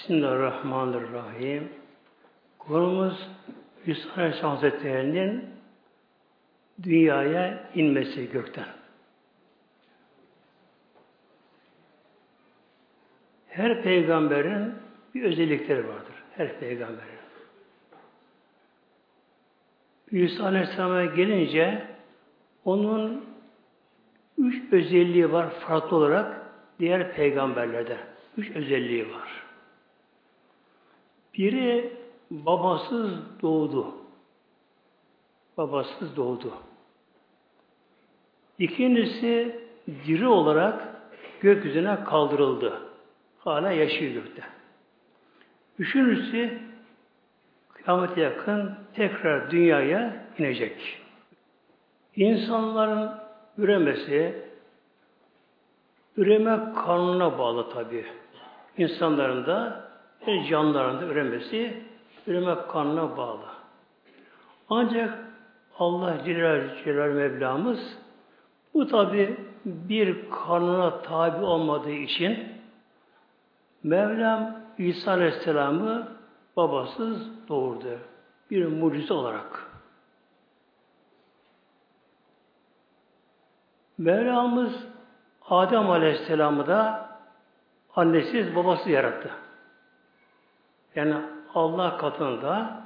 Bismillahirrahmanirrahim. Konumuz Yusuf Aleyhisselam Hazretleri'nin dünyaya inmesi gökten. Her peygamberin bir özellikleri vardır. Her peygamberin. Yusuf Aleyhisselam'a gelince onun üç özelliği var farklı olarak diğer peygamberlerde. Üç özelliği var. Biri babasız doğdu. Babasız doğdu. İkincisi diri olarak gökyüzüne kaldırıldı. Hala yaşıyor gökte. Üçüncüsü kıyamete yakın tekrar dünyaya inecek. İnsanların üremesi, üreme kanuna bağlı tabi. İnsanların da her canlıların da üremesi üreme kanuna bağlı. Ancak Allah Celal, Celal Mevlamız bu tabi bir kanuna tabi olmadığı için Mevlam İsa Aleyhisselam'ı babasız doğurdu. Bir mucize olarak. Mevlamız Adem Aleyhisselam'ı da annesiz babasız yarattı. Yani Allah katında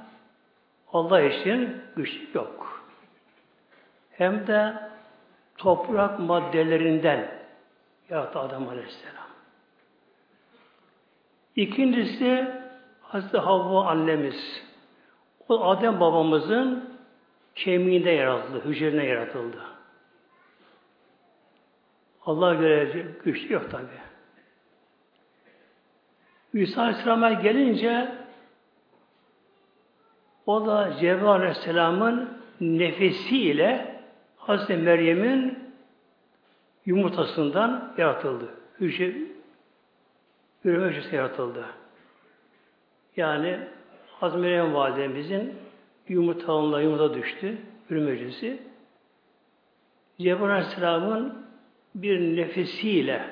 Allah için güçlük yok. Hem de toprak maddelerinden yarattı Adem Aleyhisselam. İkincisi Hazreti Havva annemiz. O Adem babamızın kemiğinde yaratıldı, hücrene yaratıldı. Allah göre güçlü yok tabi. İsa Aleyhisselam'a gelince o da Cebrail Aleyhisselam'ın nefesiyle Hazreti Meryem'in yumurtasından yaratıldı. Hücre üreme hücresi yaratıldı. Yani Hazreti Meryem validemizin yumurtalığına yumurta düştü. Üreme hücresi. Cebrail Aleyhisselam'ın bir nefesiyle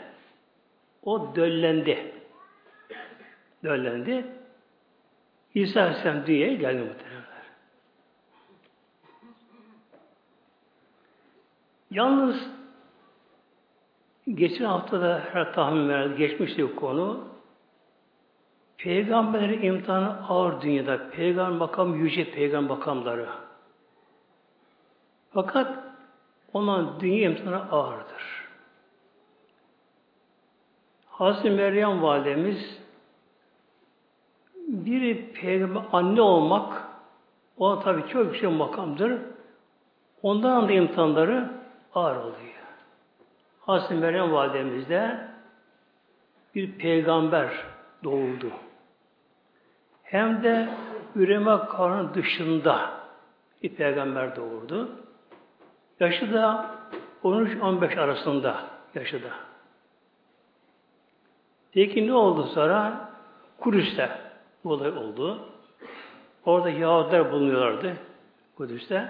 o döllendi. Döllendi. İsa Aleyhisselam dünyaya geldi muhtemelenler. Yalnız geçen hafta da her tahmin verdi, geçmişti bu konu. Peygamberlerin imtihanı ağır dünyada. Peygamber makam yüce peygamber makamları. Fakat onun dünya imtihanı ağırdır. Hazreti Meryem validemiz biri peygamber anne olmak o tabii çok yüksek makamdır. Ondan da imtihanları ağır oluyor. Hazreti Meryem validemizde bir peygamber doğuldu. Hem de üreme karnı dışında bir peygamber doğurdu. Yaşı da 13-15 arasında yaşı da. Peki ne oldu sonra? Kudüs'te bu olay oldu. Orada Yahudiler bulunuyorlardı Kudüs'te.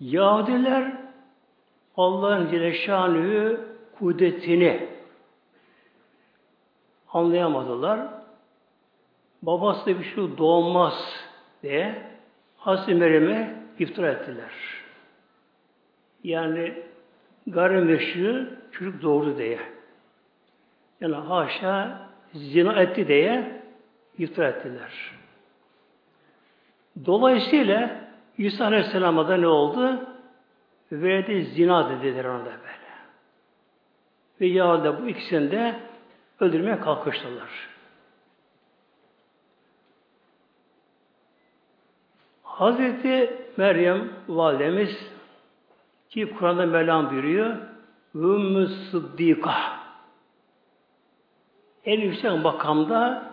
Yahudiler Allah'ın Celle kudretini anlayamadılar. Babası da bir şey doğmaz diye Hazreti Meryem'e iftira ettiler. Yani gayrimeşru çocuk doğurdu diye. Yani haşa zina etti diye iftira ettiler. Dolayısıyla İsa Aleyhisselam'a da ne oldu? Verdi zina dediler ona da böyle. Ve Yahudiler bu ikisini de öldürmeye kalkıştılar. Hazreti Meryem validemiz ki Kur'an'da Mevlam buyuruyor Ümmü Sıddika en yüksek makamda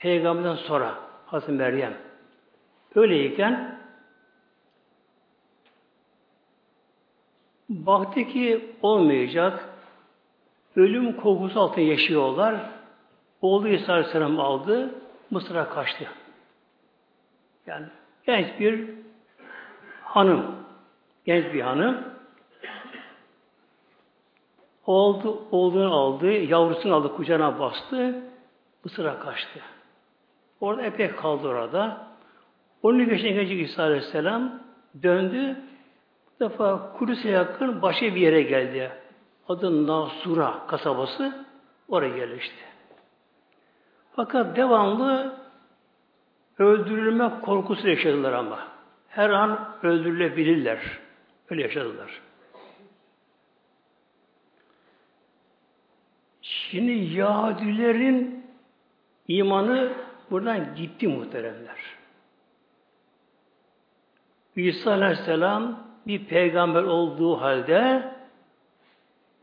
peygamberden sonra Hazreti Meryem öyleyken baktı ki olmayacak ölüm korkusu altında yaşıyorlar. Oğlu İsa Aleyhisselam aldı, Mısır'a kaçtı. Yani genç bir hanım, genç bir hanım oldu, oğlunu aldı, yavrusunu aldı, kucağına bastı. Mısır'a kaçtı. Orada epey kaldı orada. Onun geçen gece İsa Aleyhisselam döndü. Bu defa Kudüs'e yakın başka bir yere geldi. Adı Nasura kasabası. Oraya yerleşti. Fakat devamlı öldürülme korkusu yaşadılar ama. Her an öldürülebilirler. Öyle yaşadılar. Şimdi Yahudilerin imanı buradan gitti muhteremler. İsa Aleyhisselam bir peygamber olduğu halde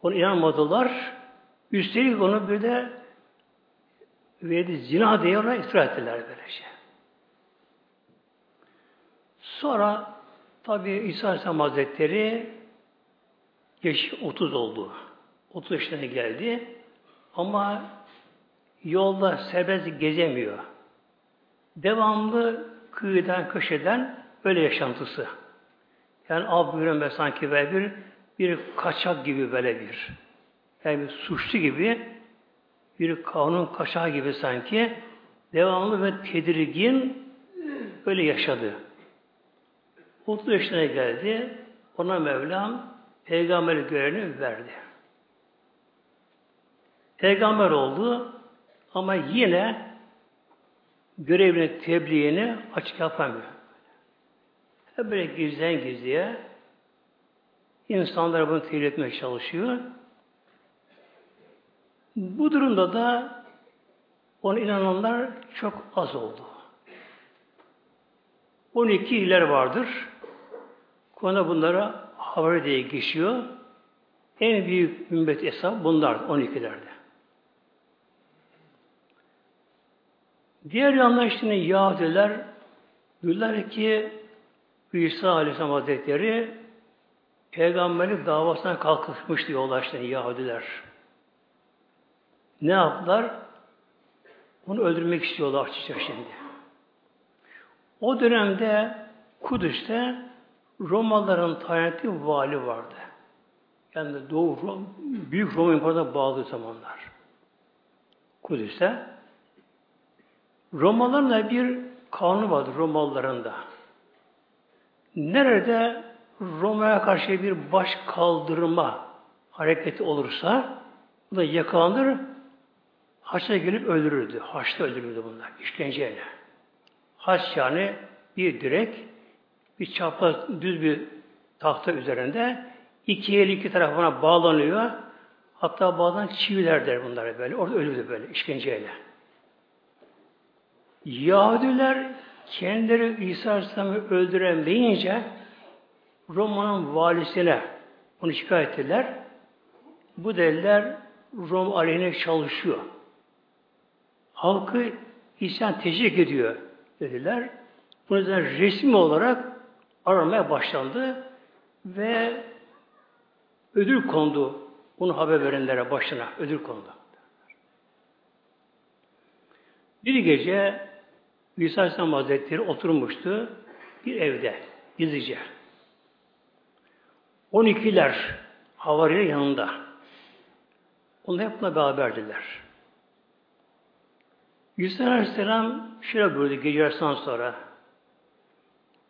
ona inanmadılar. Üstelik onu bir de verdi zina diye ona iftira ettiler böylece. Sonra tabi İsa Aleyhisselam Hazretleri yaş 30 oldu. 30 yaşına geldi. Ama yolda serbest gezemiyor. Devamlı kıyıdan köşeden öyle yaşantısı. Yani av buyuran sanki böyle bir, bir kaçak gibi böyle bir. Yani bir suçlu gibi bir kanun kaçağı gibi sanki devamlı ve tedirgin öyle yaşadı. 30 yaşına geldi. Ona Mevlam peygamber görevini verdi. Peygamber oldu ama yine görevini, tebliğini açık yapamıyor. Hep böyle gizden gizliye insanlara bunu tebliğ etmeye çalışıyor. Bu durumda da ona inananlar çok az oldu. 12 iler vardır. Konu bunlara haber diye geçiyor. En büyük ümmet hesap bunlar 12'lerde. Diğer yandan işte Yahudiler diyorlar ki İsa Aleyhisselam Hazretleri peygamberlik davasına kalkışmış diyorlar işte Yahudiler. Ne yaptılar? Onu öldürmek istiyorlar açıkça şimdi. O dönemde Kudüs'te Romalıların tayinatlı vali vardı. Yani Doğu Rom, Büyük Roma İmparatorluğu'na bağlı zamanlar. Kudüs'te. Romalıların da bir kanunu vardı Romalıların da. Nerede Roma'ya karşı bir baş kaldırma hareketi olursa bu da yakalanır, haçta gelip öldürürdü. Haçta öldürürdü bunlar, işkenceyle. Haç yani bir direk, bir çapraz düz bir tahta üzerinde iki el iki tarafına bağlanıyor. Hatta bazen çiviler der bunlar böyle. Orada ölürdü böyle işkenceyle. Yahudiler kendileri İsa Aleyhisselam'ı öldüremeyince Roma'nın valisine bunu şikayet ettiler. Bu dediler Rom aleyhine çalışıyor. Halkı isyan teşvik ediyor dediler. Bu yüzden resmi olarak aramaya başlandı ve ödül kondu. Bunu haber verenlere başına ödül kondu. Bir gece İsa Aleyhisselam Hazretleri oturmuştu bir evde gizlice. 12'ler havariye yanında. Onlar hep buna beraberdiler. İsa Aleyhisselam şöyle buyurdu gece yarısından sonra.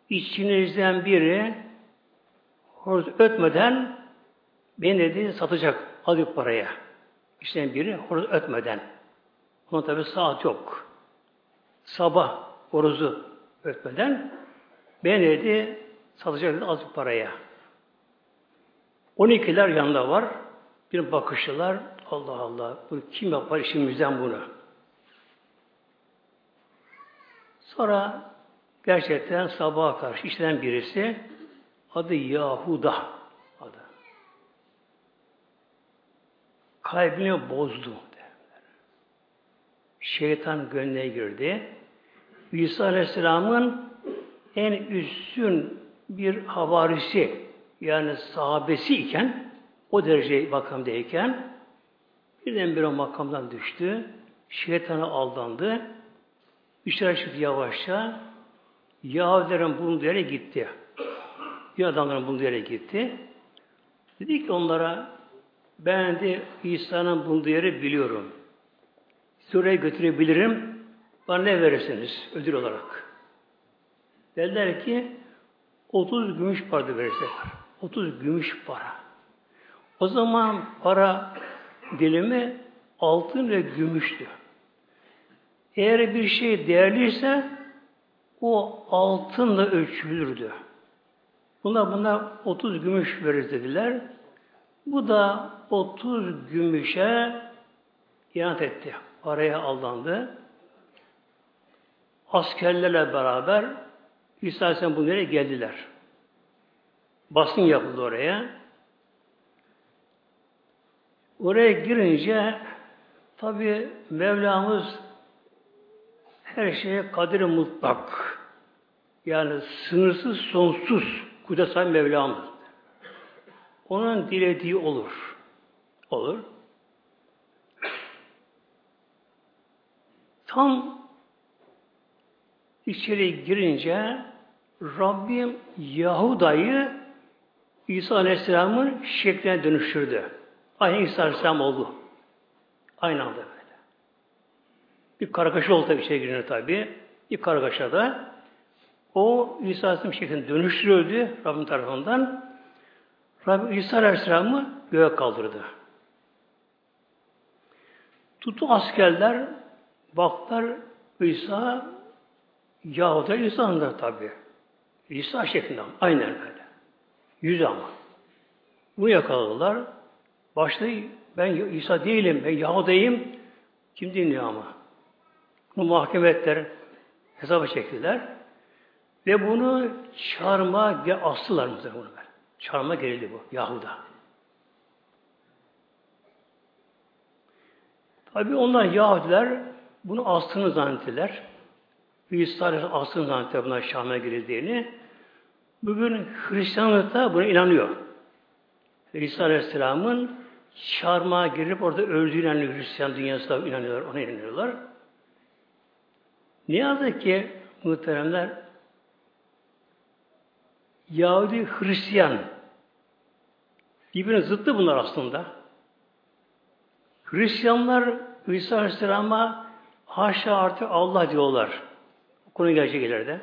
İçinizden biri horoz ötmeden beni dedi satacak alıp paraya. İçinden biri horoz ötmeden. Onun tabi saat yok. Sabah horozu ötmeden beni dedi satacak azıcık paraya. 12'ler yanında var. Bir bakışlılar. Allah Allah. Bu kim yapar işimizden bunu? Sonra gerçekten sabaha karşı işlenen birisi adı Yahuda adı. Kalbini bozdu. Şeytan gönlüne girdi. İsa Aleyhisselam'ın en üstün bir havarisi yani sahabesi iken o derece makamdayken birden bir o makamdan düştü. Şeytana aldandı. İşler çıktı yavaşça. Yahudilerin bulunduğu yere gitti. Bir adamların bulunduğu yere gitti. Dedi ki onlara ben de İsa'nın bulunduğu yeri biliyorum. sizi oraya götürebilirim. Bana ne verirsiniz ödül olarak? Dediler ki 30 gümüş para verirler. 30 gümüş para. O zaman para dilimi altın ve gümüştü. Eğer bir şey değerliyse o altınla ölçülürdü. Buna buna 30 gümüş veririz dediler. Bu da 30 gümüşe inat etti. Paraya aldandı. Askerlerle beraber İsa Aleyhisselam bunlara geldiler. Basın yapıldı oraya. Oraya girince tabi Mevlamız her şeye kadir mutlak. Yani sınırsız, sonsuz kudret sahibi Mevlamız. Onun dilediği olur. Olur. Tam içeri girince Rabbim Yahuda'yı İsa Aleyhisselam'ın şekline dönüştürdü. Aynı İsa Aleyhisselam oldu. Aynı anda böyle. Bir kargaşa oldu tabii içeri girince tabi. Bir kargaşada o İsa Aleyhisselam şeklinde dönüştürüldü Rabbim tarafından. Rabbim İsa Aleyhisselam'ı göğe kaldırdı. Tutu askerler baktılar İsa Yahuda insanlar tabi. İsa şeklinde aynen böyle. Yüz ama. Bunu yakaladılar. Başta ben İsa değilim, ben Yahuda'yım. Kim dinliyor ama? Bunu mahkeme. Hesaba çektiler. Ve bunu çarmıha astılar mı bunu böyle. Çarmıha gerildi bu Yahuda. Tabi onlar Yahudiler bunu astığını zannettiler. İsa astığını zannettiler buna Şam'a girildiğini. Bugün Hristiyanlıkta buna inanıyor. İsa Aleyhisselam'ın çarmıha girip orada öldüğüne inanıyor. Hristiyan dünyası da inanıyorlar, ona inanıyorlar. Ne yazık ki muhteremler Yahudi Hristiyan birbirine zıttı bunlar aslında. Hristiyanlar İsa Aleyhisselam'a haşa artık Allah diyorlar. Konu gelecek ileride.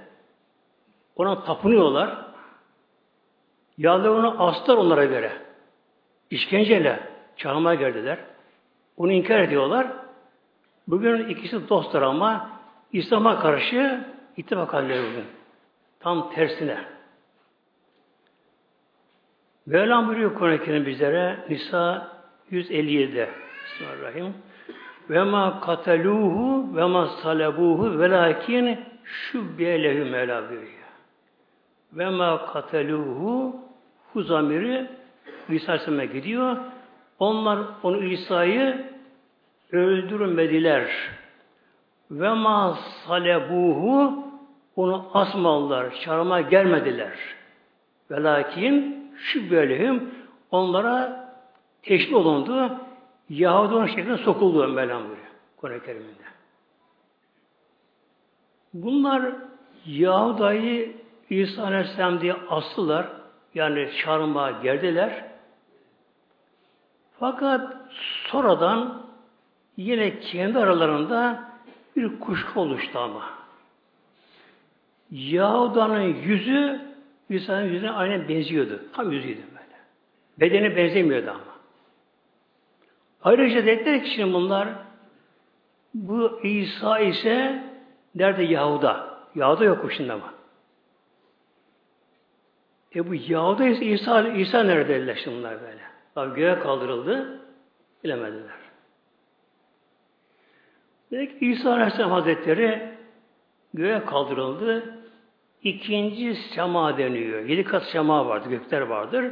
Ona tapınıyorlar. Yahudiler onu astılar onlara göre. İşkenceyle çağırmaya geldiler. Onu inkar ediyorlar. Bugün ikisi dostlar ama İslam'a karşı ittifak halleri bugün. Tam tersine. Mevlam buyuruyor Kur'an-ı bizlere Nisa 157'de Bismillahirrahmanirrahim. Ve ma kataluhu ve ma salabuhu ve lakin şubbiye lehü Mevla buyuruyor. Ve ma kataluhu hu zamiri İsa gidiyor. Onlar onu İsa'yı öldürmediler. Ve ma salebuhu onu asmalılar, çarmıha gelmediler. Ve lakin şu bölüm onlara teşvik olundu. Yahudi onun şeklinde sokuldu Mevlam buyuruyor. Kur'an-ı Kerim'inde. Bunlar Yahuda'yı İsa Aleyhisselam diye astılar. Yani çarmıha geldiler. Fakat sonradan yine kendi aralarında bir kuşku oluştu ama. Yahuda'nın yüzü İsa'nın yüzüne aynen benziyordu. Tam yüzüydü böyle. Bedeni benzemiyordu ama. Ayrıca dediler ki şimdi bunlar bu İsa ise nerede Yahuda? Yahuda yok şimdi ama. E bu Yahuda ise İsa, İsa nerede dediler şimdi böyle. Tabi göğe kaldırıldı. Bilemediler. Dedik İsa Aleyhisselam Hazretleri göğe kaldırıldı. İkinci sema deniyor. Yedi kat sema vardır, gökler vardır.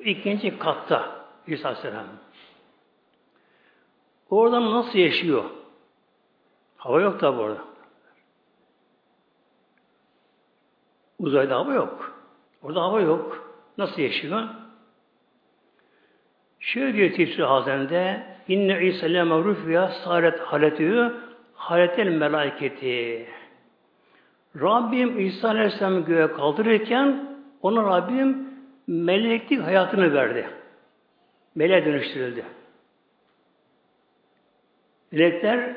İkinci katta İsa Aleyhisselam. Oradan nasıl yaşıyor? Hava yok tabi orada. Uzayda hava yok. Orada hava yok. Nasıl yaşıyor? Şöyle diyor tefsir hazende İnne İsa le mevruf ya saret haletü haletel melaketi. Rabbim İsa Aleyhisselam'ı göğe kaldırırken ona Rabbim meleklik hayatını verdi. Meleğe dönüştürüldü. Melekler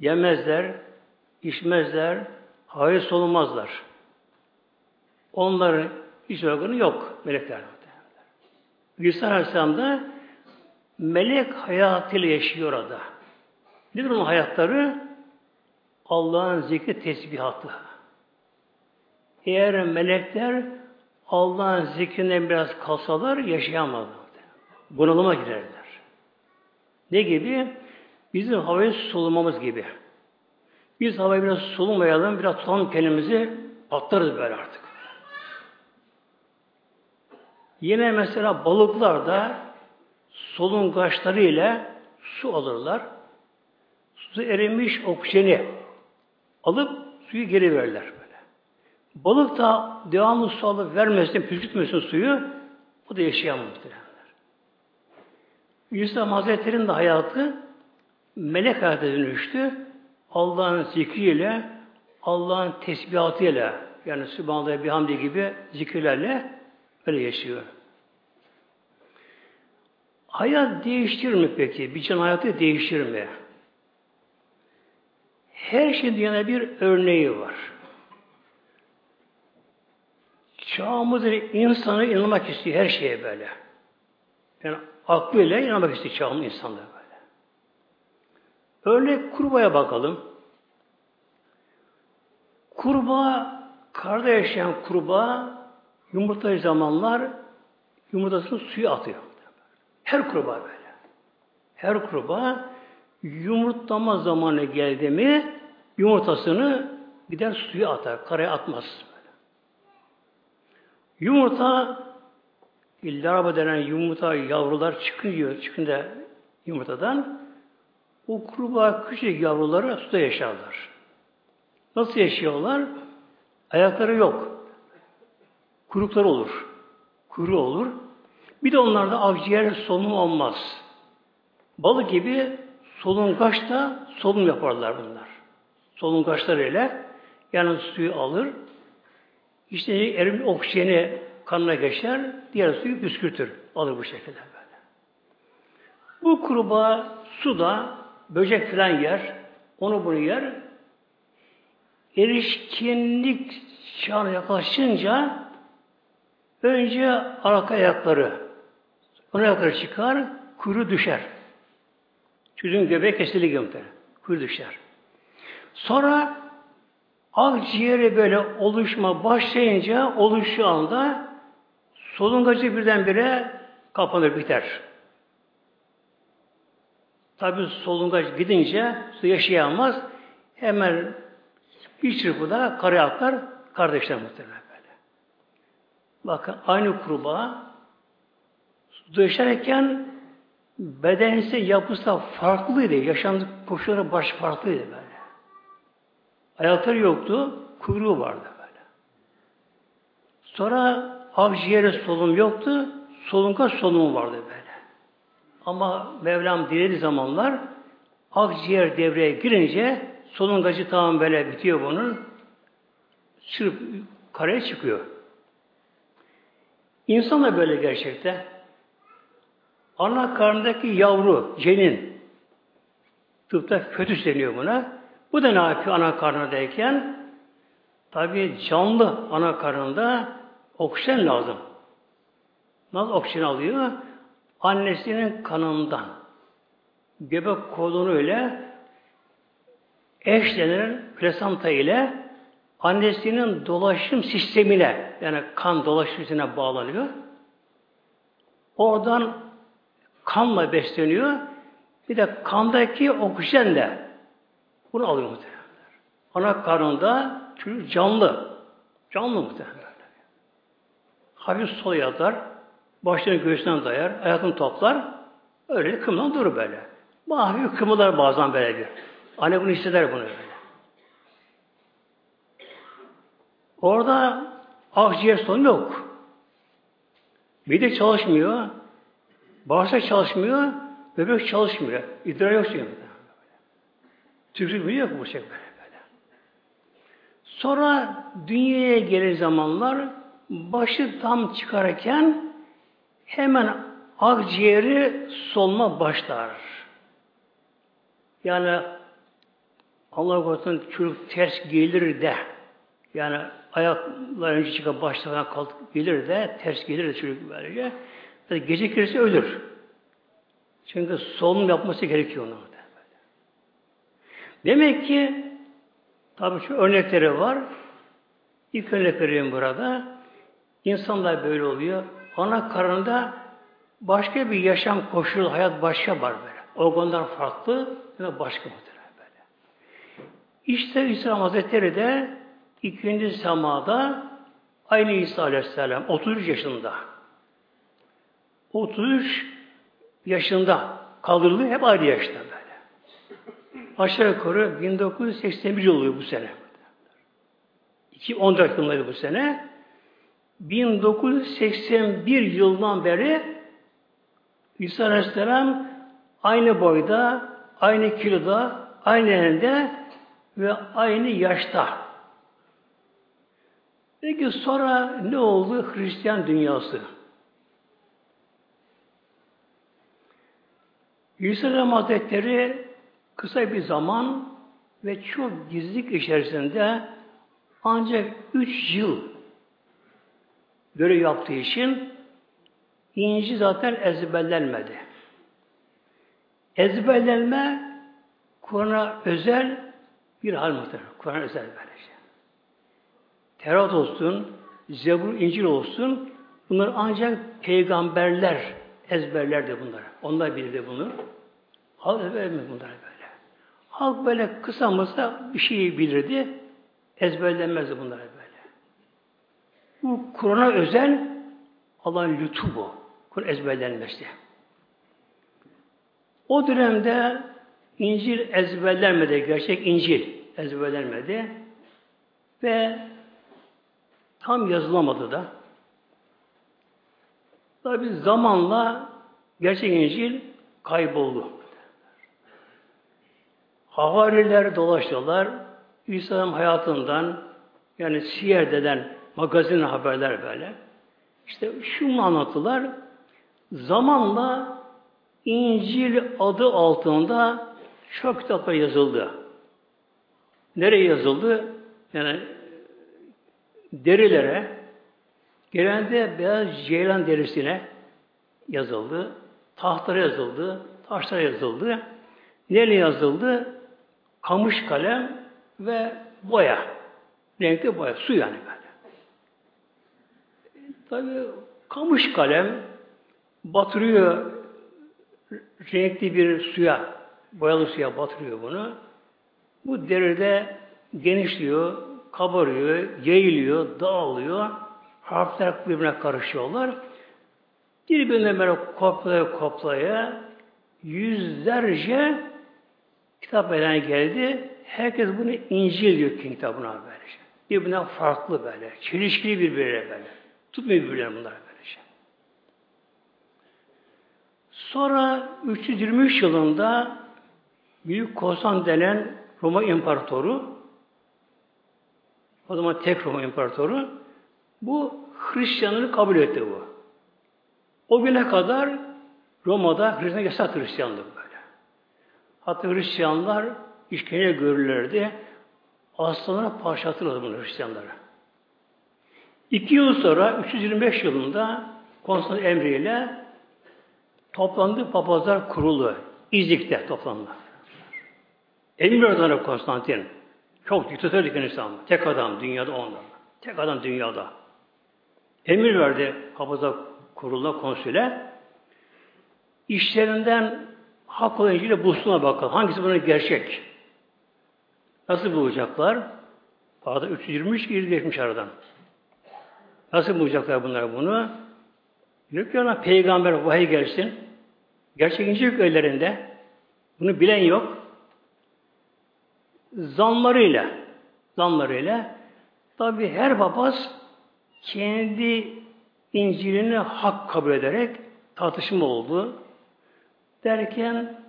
yemezler, içmezler, hayır solunmazlar. Onların hiç organı yok melekler. İsa Aleyhisselam da melek hayatıyla yaşıyor orada. Nedir onun hayatları? Allah'ın zikri tesbihatı. Eğer melekler Allah'ın zikrinden biraz kalsalar yaşayamazlar. Bunalıma girerler. Ne gibi? Bizim havayı solumamız gibi. Biz havayı biraz solumayalım, biraz tutalım kendimizi, patlarız böyle artık. Yine mesela balıklar da solungaçları ile su alırlar. Su erimiş oksijeni alıp suyu geri verirler böyle. Balık da devamlı su alıp vermesin, püskürtmesin suyu, o da yaşayamaz muhtemelenler. Yusuf Hazretleri'nin de hayatı melek hayata dönüştü. Allah'ın zikriyle, Allah'ın tesbihatıyla, yani Sübhanallah bihamdi gibi zikirlerle öyle yaşıyor. Hayat değiştirir mi peki? Bir can hayatı değiştirir mi? Her şeyin dünyada bir örneği var. Çağımızın insanı inanmak istiyor her şeye böyle. Yani aklıyla inanmak istiyor çağımız insanlar böyle. Örnek kurbağaya bakalım. Kurbağa, karda yaşayan kurbağa yumurtayı zamanlar yumurtasını suya atıyor. Her kurbağa böyle. Her kurbağa yumurtlama zamanı geldi mi yumurtasını gider suya atar. Karaya atmaz. Böyle. Yumurta larva denen yumurta yavrular çıkıyor. Çıkınca yumurtadan o kurbağa küçük yavruları suda yaşarlar. Nasıl yaşıyorlar? Ayakları yok. Kuruklar olur. Kuru olur. Bir de onlarda akciğer solunum olmaz. Balık gibi solungaç da solunum yaparlar bunlar. Solungaçlar ile yani suyu alır. İşte erim oksijeni kanına geçer, diğer suyu püskürtür. Alır bu şekilde böyle. Bu kurbağa suda böcek falan yer, onu bunu yer. Erişkinlik çağına yaklaşınca önce arka ayakları, ön ayakları çıkar, kuyruğu düşer. Çocuğun göbeği kesilir gömter. Kuyruğu düşer. Sonra akciğeri böyle oluşma başlayınca oluşu anda solungacı birdenbire kapanır biter. Tabi solungaç gidince su yaşayamaz. Hemen bir çırpıda karaya atlar kardeşler muhtemelen. Bakın aynı kurbağa su yaşarken bedense yapısı da farklıydı. Yaşam koşulları baş farklıydı böyle. Ayakları yoktu, kuyruğu vardı böyle. Sonra akciğeri solunum yoktu, solunga solunum vardı böyle. Ama Mevlam dilediği zamanlar akciğer devreye girince solungacı tamam böyle bitiyor bunun. Sırf kareye çıkıyor. İnsan da böyle gerçekte. Ana karnındaki yavru, cenin, tıpta fötüs deniyor buna. Bu da ne yapıyor ana karnındayken? Tabi canlı ana karnında oksijen lazım. Nasıl oksijen alıyor? Annesinin kanından. Göbek kolunu ile eşlenir plasanta ile annesinin dolaşım sistemine yani kan dolaşım sistemine bağlanıyor. Oradan kanla besleniyor. Bir de kandaki oksijenle bunu alıyor muhtemelen. Ana karnında çocuk canlı. Canlı muhtemelen. Hafif sol yatar. Başını göğsünden dayar. Ayakını toplar. Öyle kımdan durur böyle. Hafif kımılar bazen böyle bir. Anne bunu hisseder bunu böyle. Orada akciğer sonu yok. Mide çalışmıyor. Bağırsak çalışmıyor. Böbrek çalışmıyor. İdrar yok çünkü. Tüksür biliyor bu şekilde böyle. Sonra dünyaya gelir zamanlar başı tam çıkarken hemen akciğeri solma başlar. Yani Allah korusun çocuk ters gelir de yani ayaklar önce çıkıp başlarına kalkıp gelir de ters gelir de çocuk böylece. Yani gece girse ölür. Çünkü solunum yapması gerekiyor ona. Demek ki tabii şu örnekleri var. İlk örnek vereyim burada. İnsanlar böyle oluyor. Ana karnında başka bir yaşam koşulu, hayat başka var böyle. Organlar farklı başka mıdır böyle. İşte İslam Hazretleri de ikinci semada aynı İsa Aleyhisselam 33 yaşında. 33 yaşında kaldırıldı hep aynı yaşta böyle. Aşağı yukarı 1981 oluyor bu sene. 2014 yılındaydı bu sene. 1981 yıldan beri İsa Aleyhisselam aynı boyda, aynı kiloda, aynı elinde ve aynı yaşta. Peki sonra ne oldu Hristiyan dünyası? Aleyhisselam Hazretleri kısa bir zaman ve çok gizlilik içerisinde ancak üç yıl görev yaptığı için İncil zaten ezberlenmedi. Ezberlenme Kur'an'a özel bir hal muhtemelen. Kur'an özel böylece. Tevrat olsun, Zebur, İncil olsun bunlar ancak peygamberler ezberlerdi bunlar. Onlar bilirdi bunu. Halk ezberlemedi bunlar böyle. Halk böyle kısa mısa bir şeyi bilirdi. Ezberlenmezdi bunlar böyle. Bu Kur'an'a özel Allah'ın lütfu Kur'an ezberlenmesi. O dönemde İncil ezberlenmedi. Gerçek İncil ezberlenmedi. Ve tam yazılamadı da. Tabi zamanla gerçek İncil kayboldu. Havariler dolaştılar. İsa'nın hayatından yani siyer deden magazin haberler böyle. İşte şunu anlattılar. Zamanla İncil adı altında çok kitaplar yazıldı. Nereye yazıldı? Yani derilere, genelde beyaz ceylan derisine yazıldı. Tahtlara yazıldı, taşlara yazıldı. Nereye yazıldı? Kamış kalem ve boya. Renkli boya, su yani böyle. Tabi kamış kalem batırıyor renkli bir suya, boyalı suya batırıyor bunu. Bu deride genişliyor, kabarıyor, yayılıyor, dağılıyor. Harfler birbirine karışıyorlar. Birbirine böyle koplaya koplaya yüzlerce kitap eden geldi. Herkes bunu İncil diyor ki kitabına böyle. Birbirinden farklı böyle. Çelişkili birbirine böyle. Tutmuyor birbirlerine bunlar böylece. Sonra 323 yılında Büyük Konstantin denen Roma İmparatoru o zaman tek Roma İmparatoru bu Hristiyanlığı kabul etti bu. O güne kadar Roma'da Hristiyan yasak Hristiyanlık böyle. Hatta Hristiyanlar işkence görürlerdi. Aslanlara parçalatırlardı bunu Hristiyanlara. İki yıl sonra 325 yılında Konstantin emriyle toplandı papazlar kurulu. İzlik'te toplandı. Emir Konstantin. Çok diktatörlük insan. Tek adam dünyada ondan. Tek adam dünyada. Emir verdi papazlar kuruluna, konsüle. İşlerinden hak olan İncil'e bulsunlar bakalım. Hangisi bunun gerçek? Nasıl bulacaklar? Arada 323 yıl geçmiş aradan. Nasıl bulacaklar bunlar bunu? Ki ona peygamber vahiy gelsin. Gerçek İncil ellerinde. Bunu bilen yok. Zanlarıyla zanlarıyla tabi her papaz kendi İncil'ini hak kabul ederek tartışma oldu. Derken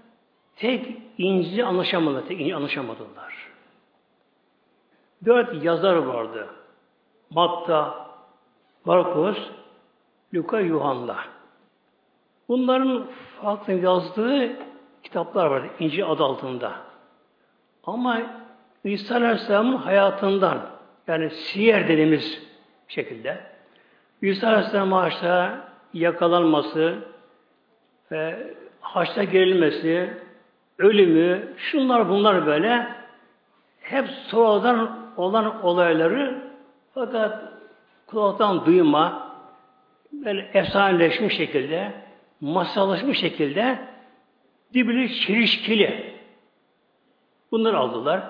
tek İncil'i anlaşamadılar. Tek İncil anlaşamadılar. Dört yazar vardı. Matta, Markus, Luka, Yuhanna. Bunların farklı yazdığı kitaplar vardı İncil adı altında. Ama İsa Aleyhisselam'ın hayatından yani siyer dediğimiz şekilde İsa Aleyhisselam haşta yakalanması ve haçta gerilmesi, ölümü, şunlar bunlar böyle hep sonradan olan olayları fakat kulaktan duyma böyle efsaneleşmiş şekilde masallaşmış şekilde dibili çelişkili bunları aldılar.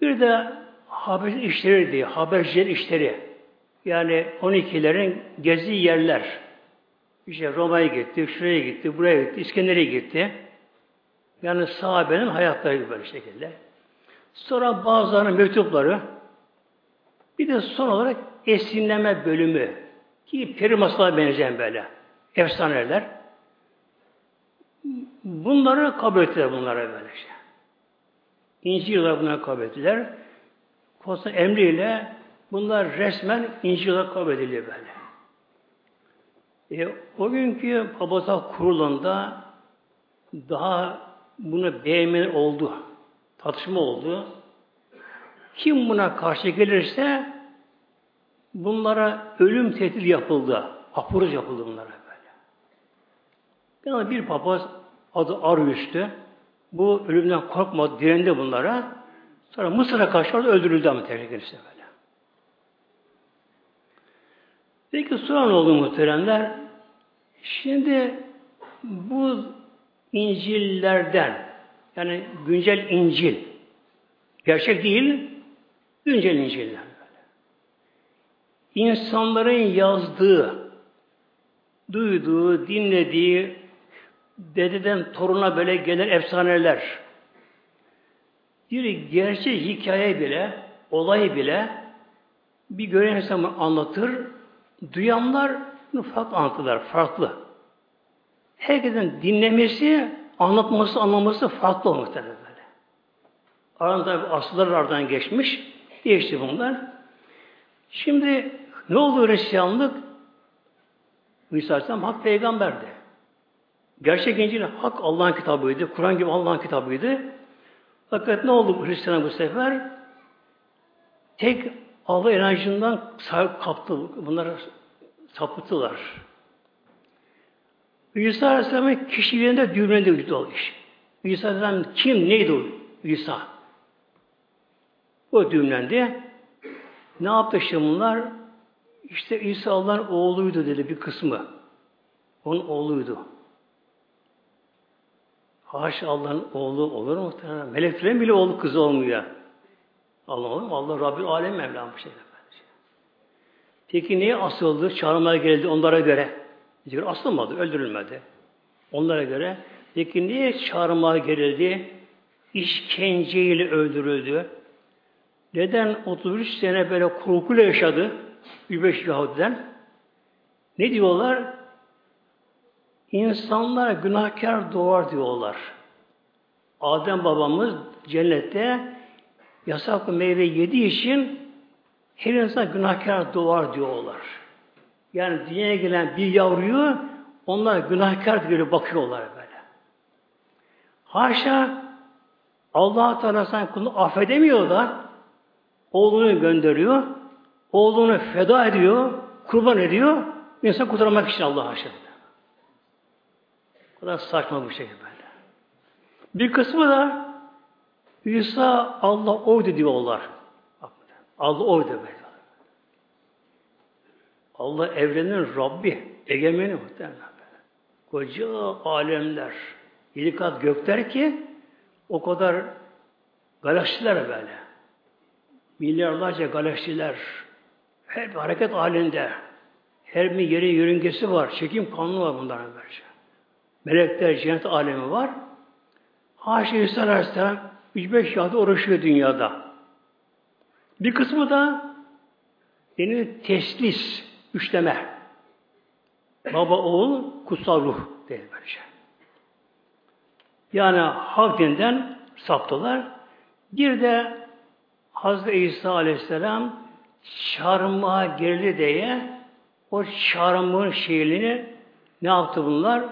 Bir de haber işleri diye, haberciler işleri. Yani 12'lerin gezdiği yerler. İşte Roma'ya gitti, şuraya gitti, buraya gitti, İskender'e gitti. Yani sahabenin hayatları gibi böyle şekilde. Sonra bazılarının mektupları, bir de son olarak esinleme bölümü ki peri masalına benzeyen böyle efsaneler. Bunları kabul ettiler bunlara böyle şey. İncil olarak bunları kabul ettiler. Kosta emriyle bunlar resmen İncil olarak kabul ediliyor böyle. E, o günkü papazak kurulunda daha bunu beğenmeyen oldu. Tartışma oldu. Kim buna karşı gelirse bunlara ölüm tehdit yapıldı. Hapuruz yapıldı bunlara böyle. Yani bir papaz adı Arius'tu. Bu ölümden korkmadı, direndi bunlara. Sonra Mısır'a karşı öldürüldü ama tekrar gelirse böyle. Peki sonra ne oldu muhteremler? Şimdi bu İncil'lerden yani güncel İncil gerçek değil güncel İncil'ler insanların yazdığı duyduğu, dinlediği dededen toruna böyle gelen efsaneler bir gerçek hikaye bile olayı bile bir gören insan anlatır duyanlar farklı anlatırlar, farklı. Herkesin dinlemesi, anlatması, anlaması farklı olmaktadır böyle. Aranda asırlar aradan geçmiş, değişti bunlar. Şimdi ne oldu Hristiyanlık? İsa Aleyhisselam hak peygamberdi. Gerçek İncil hak Allah'ın kitabıydı. Kur'an gibi Allah'ın kitabıydı. Fakat ne oldu Hristiyan bu sefer? Tek Allah inancından kaptı. Bunları sapıttılar. İsa Aleyhisselam'ın kişiliğinde düğümlerinde vücut oldu iş. İsa Aleyhisselam kim, neydi o İsa? O düğümlendi. Ne yaptı şimdi bunlar? İşte İsa Allah'ın oğluydu dedi bir kısmı. Onun oğluydu. Haşa Allah'ın oğlu olur mu? Meleklerin bile oğlu kızı olmuyor. Allah olur mu? Allah Rabbi Alem Mevlam bu şeyler. Peki niye asıldı? Çağırmaya geldi onlara göre. Zikir asılmadı, öldürülmedi. Onlara göre. Peki niye çağırmaya geldi? İşkenceyle öldürüldü. Neden 33 sene böyle korkuyla yaşadı? 105 Yahudi'den. Ne diyorlar? İnsanlar günahkar doğar diyorlar. Adem babamız cennette yasaklı meyve yediği için her insan günahkar doğar diyorlar. Yani dünyaya gelen bir yavruyu onlar günahkar gibi bakıyorlar böyle. Haşa Allah Teala sen kulunu affedemiyor da oğlunu gönderiyor. Oğlunu feda ediyor, kurban ediyor. İnsan kurtarmak için Allah haşa. Kadar saçma bir şey böyle. Bir kısmı da İsa Allah oydu diyorlar. Allah oydu böyle. Allah evrenin Rabbi, egemeni muhtemelen. Koca alemler, yedi kat gökler ki o kadar galaksiler böyle. Milyarlarca galaksiler her bir hareket halinde. Her bir yeri yörüngesi var. Çekim kanunu var bunların böylece. Melekler, cennet alemi var. Haşa İsa Aleyhisselam 3-5 yılda uğraşıyor dünyada. Bir kısmı da yeni teslis, üçleme. Baba, oğul, kutsal ruh diye böylece. Yani halk dininden saptılar. Bir de Hazreti İsa Aleyhisselam çarmıha gerildi diye o çarmıhın şiirini ne yaptı bunlar?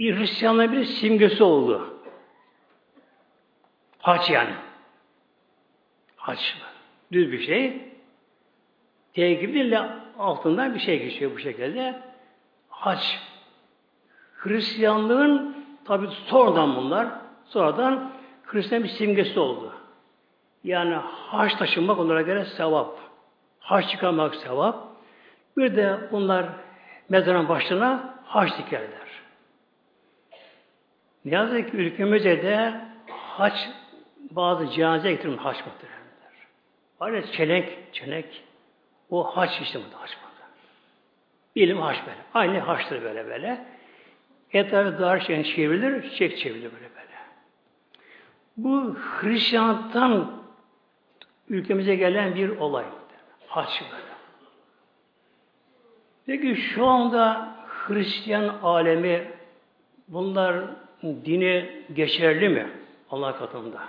Hristiyanların bir simgesi oldu. Haç yani. Haç. Düz bir şey. De altından bir şey geçiyor bu şekilde. Haç. Hristiyanlığın tabi sonradan bunlar sonradan Hristiyan bir simgesi oldu. Yani haç taşınmak onlara göre sevap. Haç çıkarmak sevap. Bir de bunlar mezarın başına haç dikerler. Ne yazık ki ülkemizde de haç bazı cenaze getirin haç muhtemelenler. Var ya çelenk, çelenk o haç işte bu haç burada. Bilim haç böyle. Aynı haçtır böyle böyle. Etrafı dar şeyin çevrilir, çiçek çevrilir böyle böyle. Bu Hristiyanlıktan ülkemize gelen bir olay. Haç böyle. Peki şu anda Hristiyan alemi bunlar dini geçerli mi Allah katında?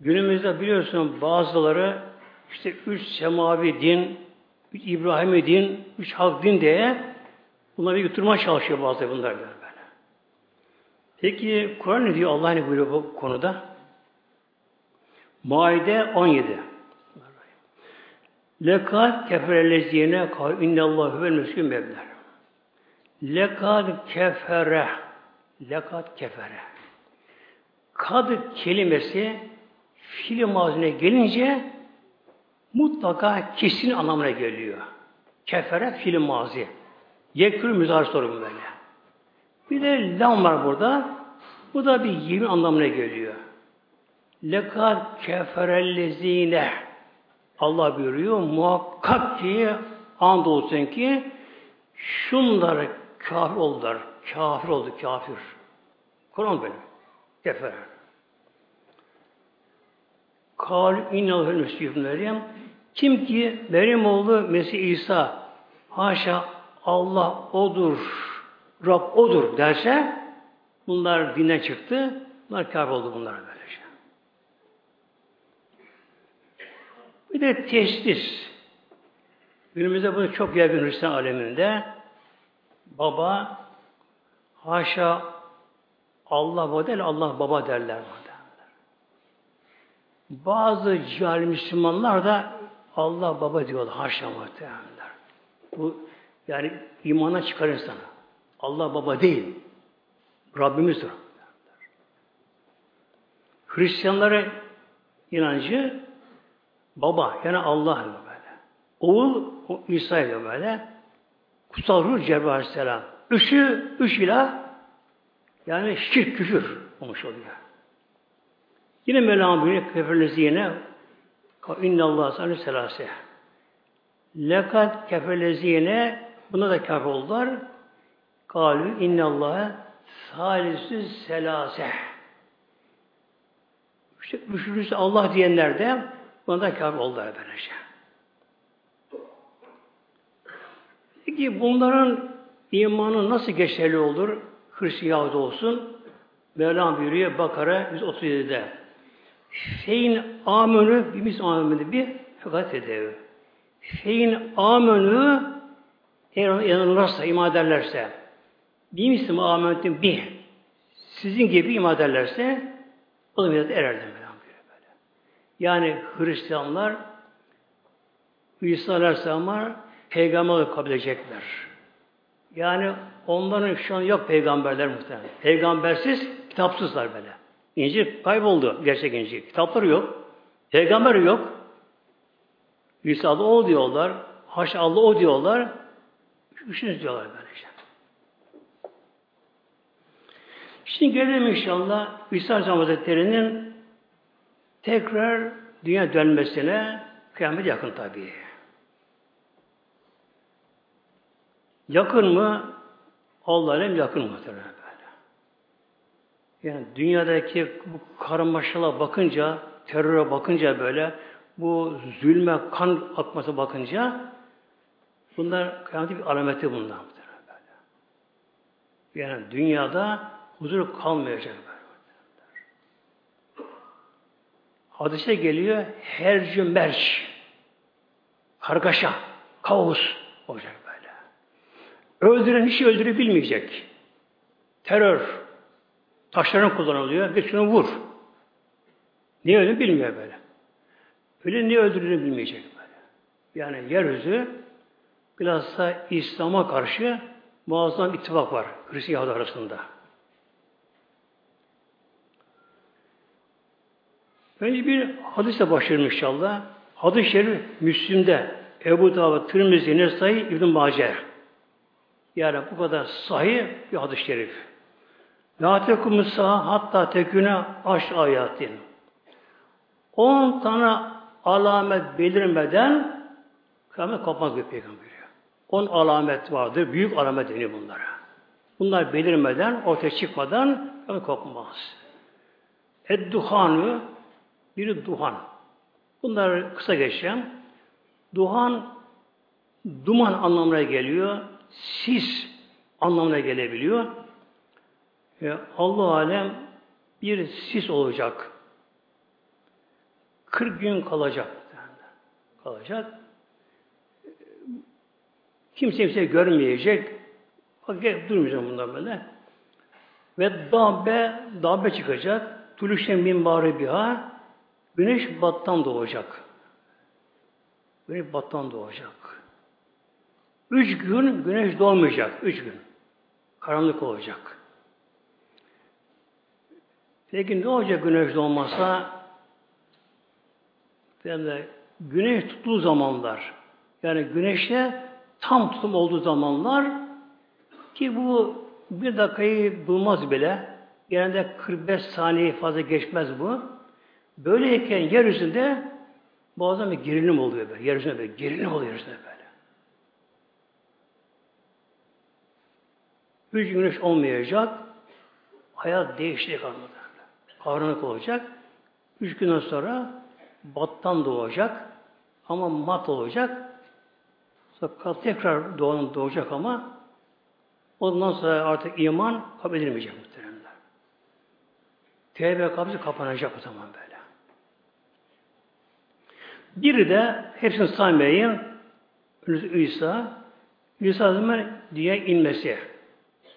Günümüzde biliyorsun bazıları işte üç semavi din, üç İbrahim'i din, üç hak din diye bunları götürmeye çalışıyor bazı bunlar böyle. Peki Kur'an ne diyor? Allah ne buyuruyor bu konuda? Maide 17. Lekad keferellezine kal innallahu vel müskün mebler. Lekad kefere lekad kefere. Kad kelimesi fiil mazine gelince mutlaka kesin anlamına geliyor. Kefere fiil mazi. Yekür müzar soru böyle. Bir de lam var burada. Bu da bir yemin anlamına geliyor. Lekad keferellezine Allah buyuruyor muhakkak ki and olsun ki şunlar kafir. Kafir oldu kafir. Kur'an böyle. Kefer. Kal innallahu mesih Meryem. Kim ki Meryem oğlu Mesih İsa haşa Allah odur, Rab odur derse bunlar dinden çıktı. Bunlar kafir oldu bunlar böylece. Bir de teşhis. Günümüzde bunu çok yaygın Hristiyan aleminde. Baba haşa Allah der, Allah baba derler. Bazı cahil Müslümanlar da Allah baba diyorlar. Haşa muhtemelenler. Bu yani imana çıkar insanı. Allah baba değil. Rabbimizdir. Hristiyanlara inancı baba yani Allah böyle. Oğul o İsa böyle. Kutsal Ruh Cebrail Aleyhisselam. Üçü, üç ilah yani şirk küfür olmuş oluyor. Yine Mevlam buyuruyor kefirlesi yine inna Allah sallallahu selase. Lekat kefirlesi yine buna da kafir oldular. Kalü inna Allah'a salisü selase. İşte üçüncüsü Allah diyenler de buna da kafir oldular böylece. Peki bunların imanı nasıl geçerli olur? Hristiyan olsun. Mevlam buyuruyor Bakara 137'de. Fein amenü bir mis amenü bir fakat edevi. Fein amenü eğer inanırlarsa, iman ederlerse bir mislim amenü bir sizin gibi iman ederlerse o da biraz ererler böyle. Yani Hristiyanlar İsa Aleyhisselam'a peygamber kabul edecekler. Yani onların şu an yok peygamberler muhtemelen. Peygambersiz, kitapsızlar böyle. İncil kayboldu. Gerçek İncil. Kitapları yok. Peygamber yok. İsa Allah o diyorlar. Haşa Allah o diyorlar. Üçünüz diyorlar böylece. Şimdi gelelim inşallah İsa Aleyhisselam Hazretleri'nin tekrar dünya dönmesine kıyamet yakın tabii. Yakın mı? Allah'ın yakın muhtemelen. Yani dünyadaki bu karmaşala bakınca, teröre bakınca böyle, bu zulme, kan akması bakınca bunlar kıyameti bir alameti bunlar. Böyle. Yani dünyada huzur kalmayacak böyle. Hadise geliyor her cümberç kargaşa, kaos olacak böyle. Öldüren hiç öldürebilmeyecek. terör, taşların kullanılıyor. Bir şunu vur. Niye öldüğünü bilmiyor böyle. Öyle niye öldürdüğünü bilmeyecek böyle. Yani yeryüzü bilhassa İslam'a karşı muazzam ittifak var Hristiyan arasında. Önce bir hadisle başlayalım inşallah. Hadis-i Şerif Müslim'de Ebu Davud, Tirmizi, Nesai, İbn Macer. Yani bu kadar sahih bir hadis-i şerif. La tekumusa hatta teküne aş ayatin. On tane alamet belirmeden kıyamet kopmaz bir peygamber. On alamet vardır. Büyük alamet deniyor bunlara. Bunlar belirmeden, ortaya çıkmadan kıyamet kopmaz. Ed-duhanı biri duhan. Bunları kısa geçeceğim. Duhan duman anlamına geliyor. Sis anlamına gelebiliyor. E, Allah alem bir sis olacak. 40 gün kalacak. Kalacak. Kimse kimse görmeyecek. Bak durmayacağım bundan böyle. Ve dabbe, dabbe çıkacak. Tulüşe min biha Güneş battan doğacak. Güneş battan doğacak. Üç gün güneş doğmayacak. Üç gün. Karanlık olacak. Peki ne olacak güneş doğmasa? Yani güneş tuttuğu zamanlar, yani güneşe tam tutum olduğu zamanlar ki bu bir dakikayı bulmaz bile. Genelde 45 saniye fazla geçmez bu. Böyleyken yeryüzünde bazen bir gerilim oluyor böyle. Yeryüzünde böyle gerilim oluyor yeryüzünde böyle. Üç güneş olmayacak. Hayat değişecek anlamda. Karanlık olacak. Üç günden sonra battan doğacak. Ama mat olacak. Sonra tekrar doğan doğacak ama ondan sonra artık iman kabul edilmeyecek muhteremler. Tevbe kapısı kapanacak o zaman böyle. Biri de hepsini saymayayım. İsa, İsa Aleyhisselam diye inmesi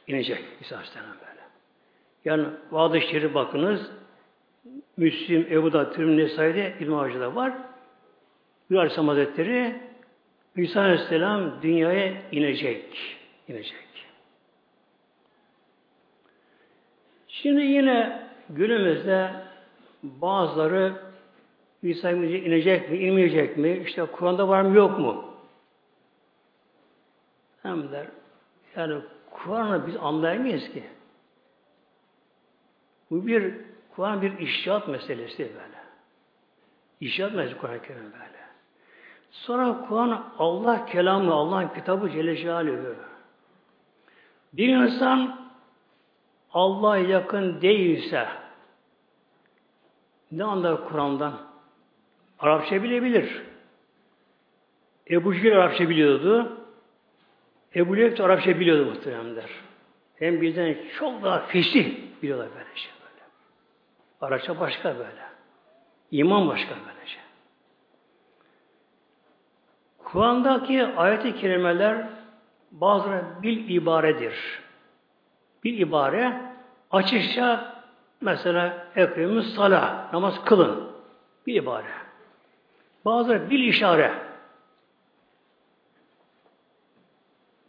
inecek İsa Aleyhisselam böyle. Yani vaad-ı şerif bakınız Müslim, Ebu Da, Tirmidhi, Nesai'de Hacı'da var. Bir Aleyhisselam Hazretleri İsa Aleyhisselam dünyaya inecek. inecek. Şimdi yine günümüzde bazıları İsa inecek mi, inmeyecek mi? İşte Kur'an'da var mı, yok mu? Hem der, yani Kur'an'ı biz anlayamayız ki. Bu bir Kur'an bir işaret meselesi böyle. İşaret meselesi Kur'an-ı Kerim böyle. Sonra Kur'an Allah kelamı, Allah'ın kitabı Celle Celaluhu. Bir insan Allah'a yakın değilse ne anlar Kur'an'dan? Arapça bilebilir. Ebu Cehil Arapça biliyordu. Ebu Leheb de Arapça biliyordu muhteremler. Hem bizden çok daha fesih biliyorlar böyle şey böyle. Arapça başka böyle. İman başka böylece. Şey. Kur'an'daki ayet-i kerimeler bazıları bil ibaredir. Bir ibare açışça mesela ekvimiz sala namaz kılın. Bir ibare. Bazıları bil işare.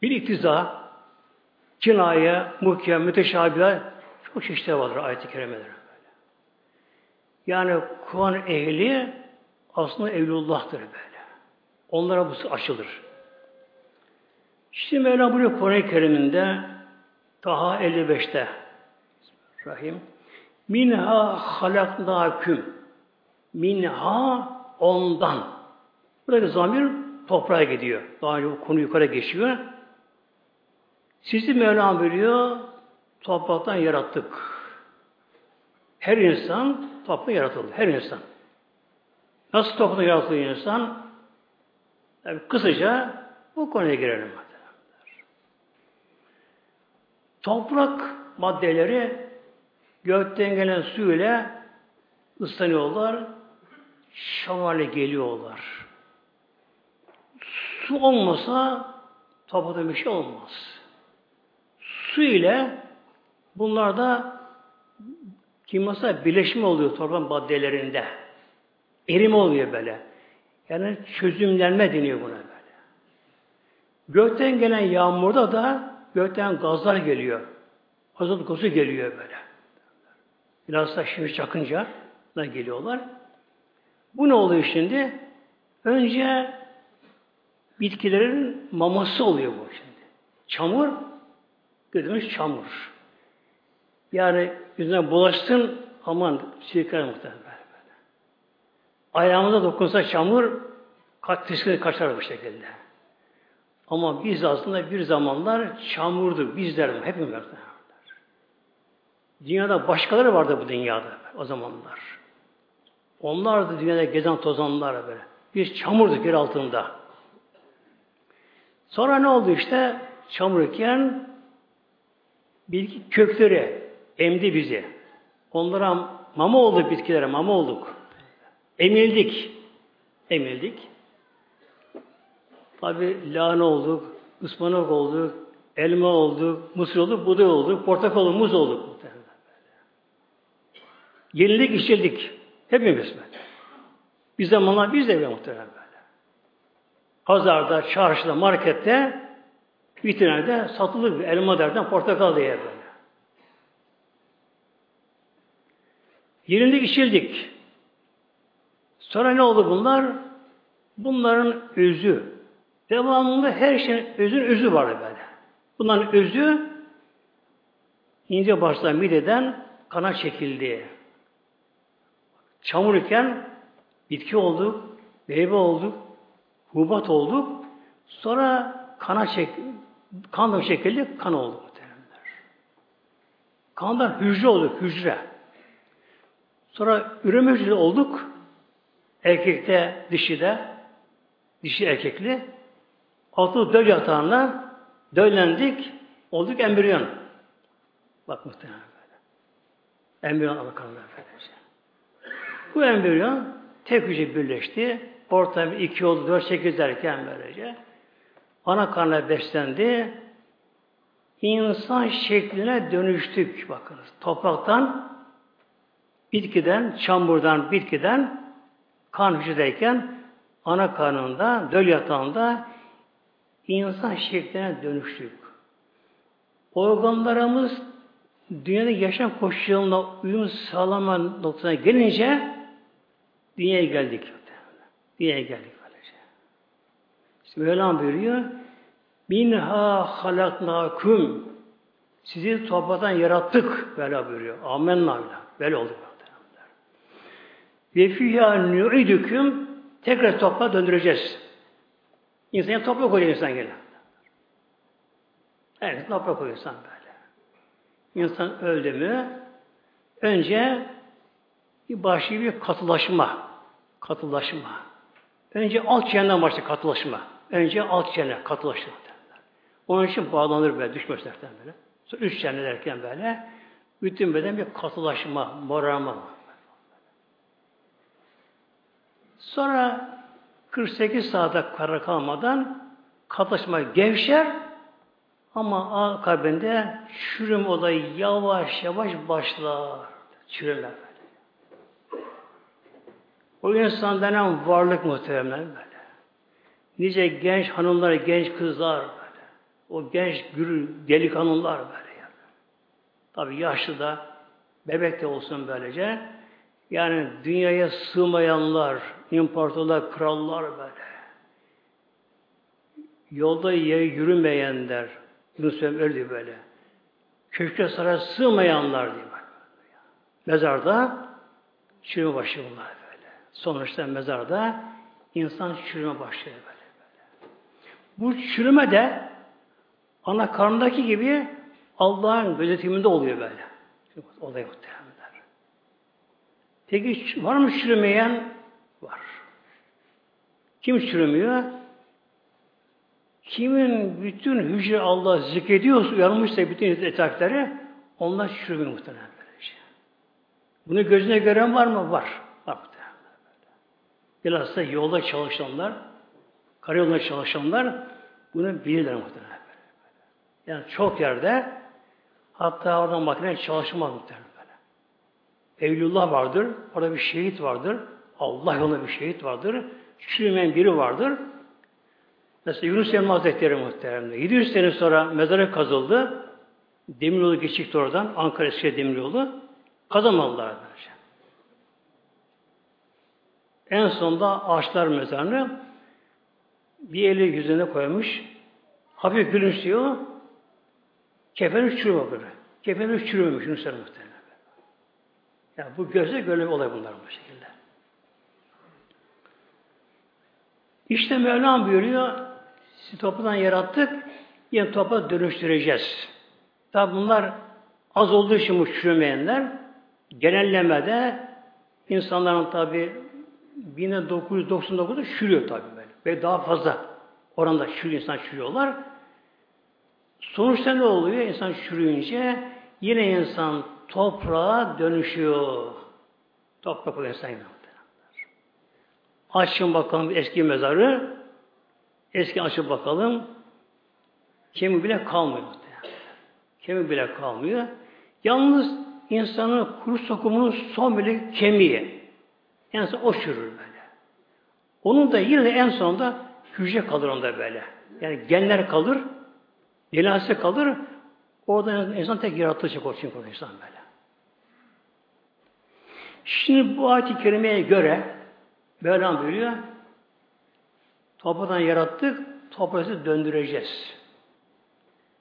Bir iktiza, cinaye, muhkem, müteşabiler çok çeşitler vardır ayet-i kerimeler. Yani Kur'an ehli aslında evlullah'tır böyle. Onlara bu açılır. İşte Mevla buyuruyor Kur'an-ı Kerim'inde Taha 55'te Rahim Minha halaknâküm Minha ondan. Buradaki zamir toprağa gidiyor. Daha önce bu konu yukarı geçiyor. Sizi Mevlam biliyor, topraktan yarattık. Her insan topraktan yaratıldı. Her insan. Nasıl topraktan yaratıldı insan? Yani kısaca bu konuya girelim. Toprak maddeleri gökten gelen su ile ıslanıyorlar, şamale geliyorlar. Su olmasa toprakta bir şey olmaz. Su ile Bunlar da kimyasal birleşme oluyor torba maddelerinde. Erime oluyor böyle. Yani çözümlenme deniyor buna böyle. Gökten gelen yağmurda da gökten gazlar geliyor. Azot gazı geliyor böyle. Biraz da şimdi çakınca da geliyorlar. Bu ne oluyor şimdi? Önce bitkilerin maması oluyor bu şimdi. Çamur, gördüğümüz çamur. Yani yüzüne bulaşsın aman sirkler muhtemelen. Ayağımıza dokunsa çamur kaç kaçar bu şekilde. Ama biz aslında bir zamanlar çamurdu. Bizler hepimiz. Dünyada başkaları vardı bu dünyada o zamanlar. Onlar da dünyada gezen tozanlar böyle. Biz çamurduk yer altında. Sonra ne oldu işte? Çamurken bitki kökleri emdi bizi. Onlara mama olduk bitkilere, mama olduk. Emildik. Emildik. Tabi lahana olduk, ıspanak olduk, elma olduk, mısır olduk, buğday olduk, portakal muz olduk. Yenilik işçilik. Hepimiz böyle. Bir zamanlar biz de böyle muhtemelen böyle. Pazarda, çarşıda, markette, vitrinlerde satılır bir elma derden portakal diye böyle. Yenilik işçilik. Sonra ne oldu bunlar? Bunların özü. Devamında her şeyin özün özü vardı böyle. Bunların özü ince baştan mideden kana çekildi. Çamur iken bitki olduk, meyve olduk, hubat olduk. Sonra kana çek, kan çekildi, kan olduk. Kandan hücre olduk, hücre. Sonra üreme hücre olduk. Erkekte, dişi de, dişi erkekli. Altı döl yatağına döllendik, olduk embriyon. Bak muhtemelen böyle. Embriyon alakanlar böylece. Bu embriyon tek hücre birleşti. Ortam iki oldu, dört, sekiz derken böylece. Ana karnına beslendi. İnsan şekline dönüştük. Bakınız. Topraktan, bitkiden, çamurdan, bitkiden kan hücredeyken ana karnında, döl yatağında insan şekline dönüştük. Organlarımız dünyada yaşam koşullarına uyum sağlama noktasına gelince dünyaya geldik. Dünyaya geldik böylece. İşte Mevlam buyuruyor Minha halaknakum sizi topraktan yarattık böyle buyuruyor. Amenna böyle oldu. Ve fiyâ nü'idüküm tekrar toprağa döndüreceğiz. İnsan toprak koyuyor insan gene. Evet, toprak koyuyor insan böyle. İnsan öldü mü önce bir başlıyor bir katılaşma. Katılaşma. Önce alt çeneden başlıyor katılaşma. Önce alt çene katılaşma. Onun için bağlanır böyle, düşmezler böyle. Sonra üç çene derken böyle bütün beden bir katılaşma, morarma. Sonra 48 saate kara kalmadan katlaşma gevşer ama akabinde çürüm olayı yavaş yavaş başlar. Çürüme böyle. O insan denen varlık muhtemelen böyle. Nice genç hanımlar, genç kızlar. O genç gür, delikanlılar böyle. Yani. Tabi yaşlı da, bebek de olsun böylece. Yani dünyaya sığmayanlar, imparatorlar, krallar böyle. Yolda yere yürümeyenler, Yunus öldü böyle. Köşke saraya sığmayanlar diye. Mezarda çürüme başlıyor bunlar böyle. Sonuçta mezarda insan çürüme başlıyor böyle. böyle. Bu çürüme de ana karnındaki gibi Allah'ın gözetiminde oluyor böyle. Olay muhtemelen. Peki var mı çürümeyen? Var. Kim çürümüyor? Kimin bütün hücre Allah zikrediyorsa, uyanmışsa bütün etrafları onlar çürümüyor muhtemelen böylece. Bunu gözüne gören var mı? Var. Var muhtemelen. Bilhassa yolda çalışanlar, karayolunda çalışanlar bunu bilirler muhtemelen. Yani çok yerde Hatta orada makine çalışmaz muhtemelen böyle. Evlullah vardır, orada bir şehit vardır. Allah yolunda bir şehit vardır. Çürümeyen biri vardır. Mesela Yunus Emre Hazretleri muhteremde. 700 sene sonra mezara kazıldı. Demiryolu geçikti oradan. Ankara Eskişehir Demiryolu. Kazamadılar böylece. En sonunda ağaçlar mezarını bir eli yüzüne koymuş. Hafif gülümsüyor. Kefeni çürüyor böyle. Kefeni çürümemiş Yunus Emre muhterem. Yani bu gözle görülen olay bunlar bu şekilde. İşte Mevlam buyuruyor, sizi topludan yarattık, yine topa dönüştüreceğiz. Tabi bunlar az olduğu için bu çürümeyenler, genellemede insanların tabi 1999'da çürüyor tabi böyle. Ve daha fazla oranda çürüyor, insan çürüyorlar. Sonuçta ne oluyor? İnsan çürüyünce yine insan toprağa dönüşüyor. Toprak oluyor insan yine. Açın bakalım eski mezarı. Eski açıp bakalım. Kemik bile kalmıyor. Kemik bile kalmıyor. Yalnız insanın kuru sokumunun son bile kemiği. Son o çürür böyle. Onun da yine en sonunda hücre kalır onda böyle. Yani genler kalır, Delase kalır. Orada insan tek yaratılacak o çünkü insan böyle. Şimdi bu ayet-i kerimeye göre Mevlam buyuruyor. Topraktan yarattık, toprağı döndüreceğiz.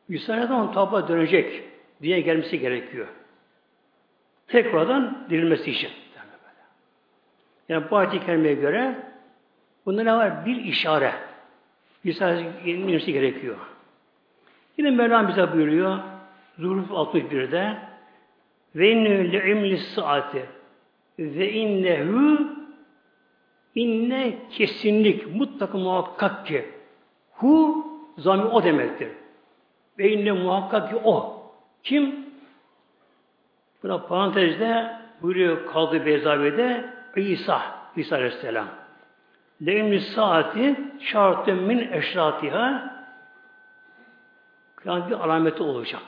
İnsan zaman toprağa dönecek diye gelmesi gerekiyor. Tekrardan dirilmesi için. Yani bu ayet-i kerimeye göre bunda ne var? Bir işare. Bir işare gerekiyor. Yine Mevlam bize buyuruyor Zuhruf 61'de ve innü le'imli saati ve innehu inne kesinlik mutlaka muhakkak ki hu zami o demektir. Ve inne muhakkak ki o. Kim? Buna parantezde buyuruyor kaldı Beyzavi'de İsa, İsa Aleyhisselam. Le'imli saati şartı min eşratiha Kıyamet bir alameti olacak.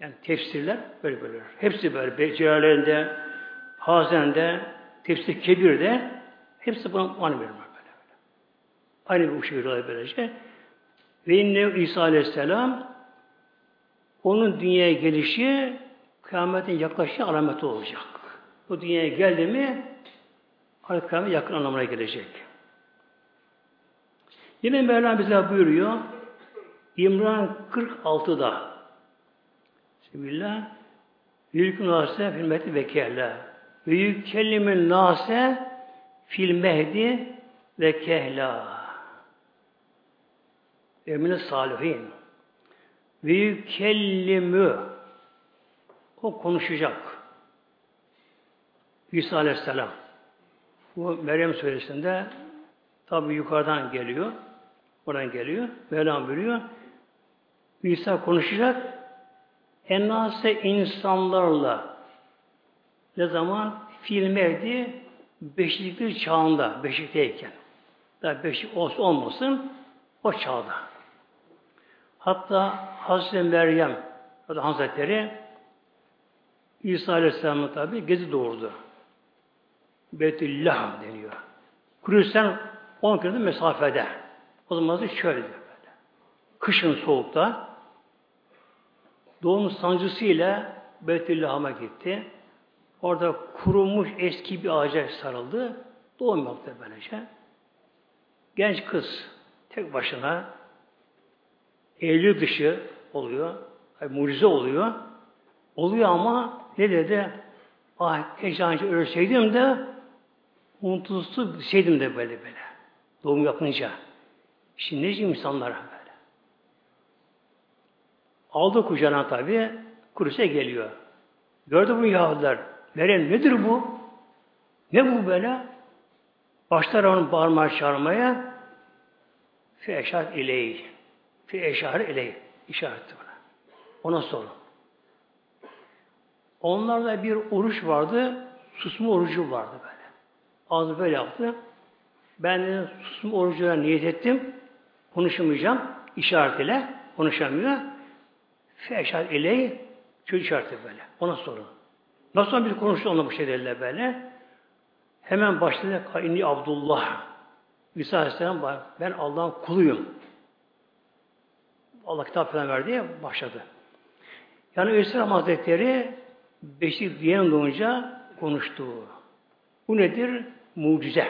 Yani tefsirler böyle böyle. Hepsi böyle. Celallerinde, Hazen'de, tefsir Kebir'de hepsi buna mani verir böyle. Aynı bu şekilde olay böylece. Ve inne İsa Aleyhisselam onun dünyaya gelişi kıyametin yaklaşığı alameti olacak. Bu dünyaya geldi mi artık kıyamet yakın anlamına gelecek. Yine Mevlam bize buyuruyor İmran 46'da Bismillah. Yülkün nase fil mehdi ve ve yükellimin nase fil mehdi ve kehla emine salihin. Ve yükellimü o konuşacak. İsa Aleyhisselam. Bu Meryem suresinde tabi yukarıdan geliyor oradan geliyor Mevlam buyuruyor İsa konuşacak. Ennase insanlarla ne zaman filmeydi beşiklik çağında, beşikteyken. Daha beşik olsun olmasın o çağda. Hatta Hazreti Meryem Hazretleri İsa Aleyhisselam'ın tabi gezi doğurdu. Beytullah deniyor. Kudüs'ten 10 kilometre mesafede. O zaman şöyle böyle. Kışın soğukta doğum sancısıyla Beytüllah'a gitti. Orada kurumuş eski bir ağaca sarıldı. Doğum yaptı böylece. Genç kız tek başına Eylül dışı oluyor. Yani mucize oluyor. Oluyor ama ne dedi? Ah keşke önce ölseydim de unutulsu şeydim de böyle böyle. Doğum yapınca. Şimdi ne insanlara? Aldı kucağına tabi, Kudüs'e geliyor. Gördü bu Yahudiler. Meryem nedir bu? Ne bu böyle? Başlar onu bağırmaya çağırmaya. Fi eşaret ileyh. Fi eşaret ileyh. İşaretti buna. Ona sorun. Onlarda bir oruç vardı. Susma orucu vardı böyle. Ağzı böyle yaptı. Ben de susma orucuna niyet ettim. Konuşamayacağım. işaret ile konuşamıyor. Feşad iley Çocuk işareti böyle. Ona sorun. Nasıl bir konuştu onunla bu şeylerle böyle. Hemen başladı. İnni Abdullah. İsa Aleyhisselam ben Allah'ın kuluyum. Allah kitap falan verdi başladı. Yani Aleyhisselam Hazretleri beşik diyen doğunca konuştu. Bu nedir? Mucize.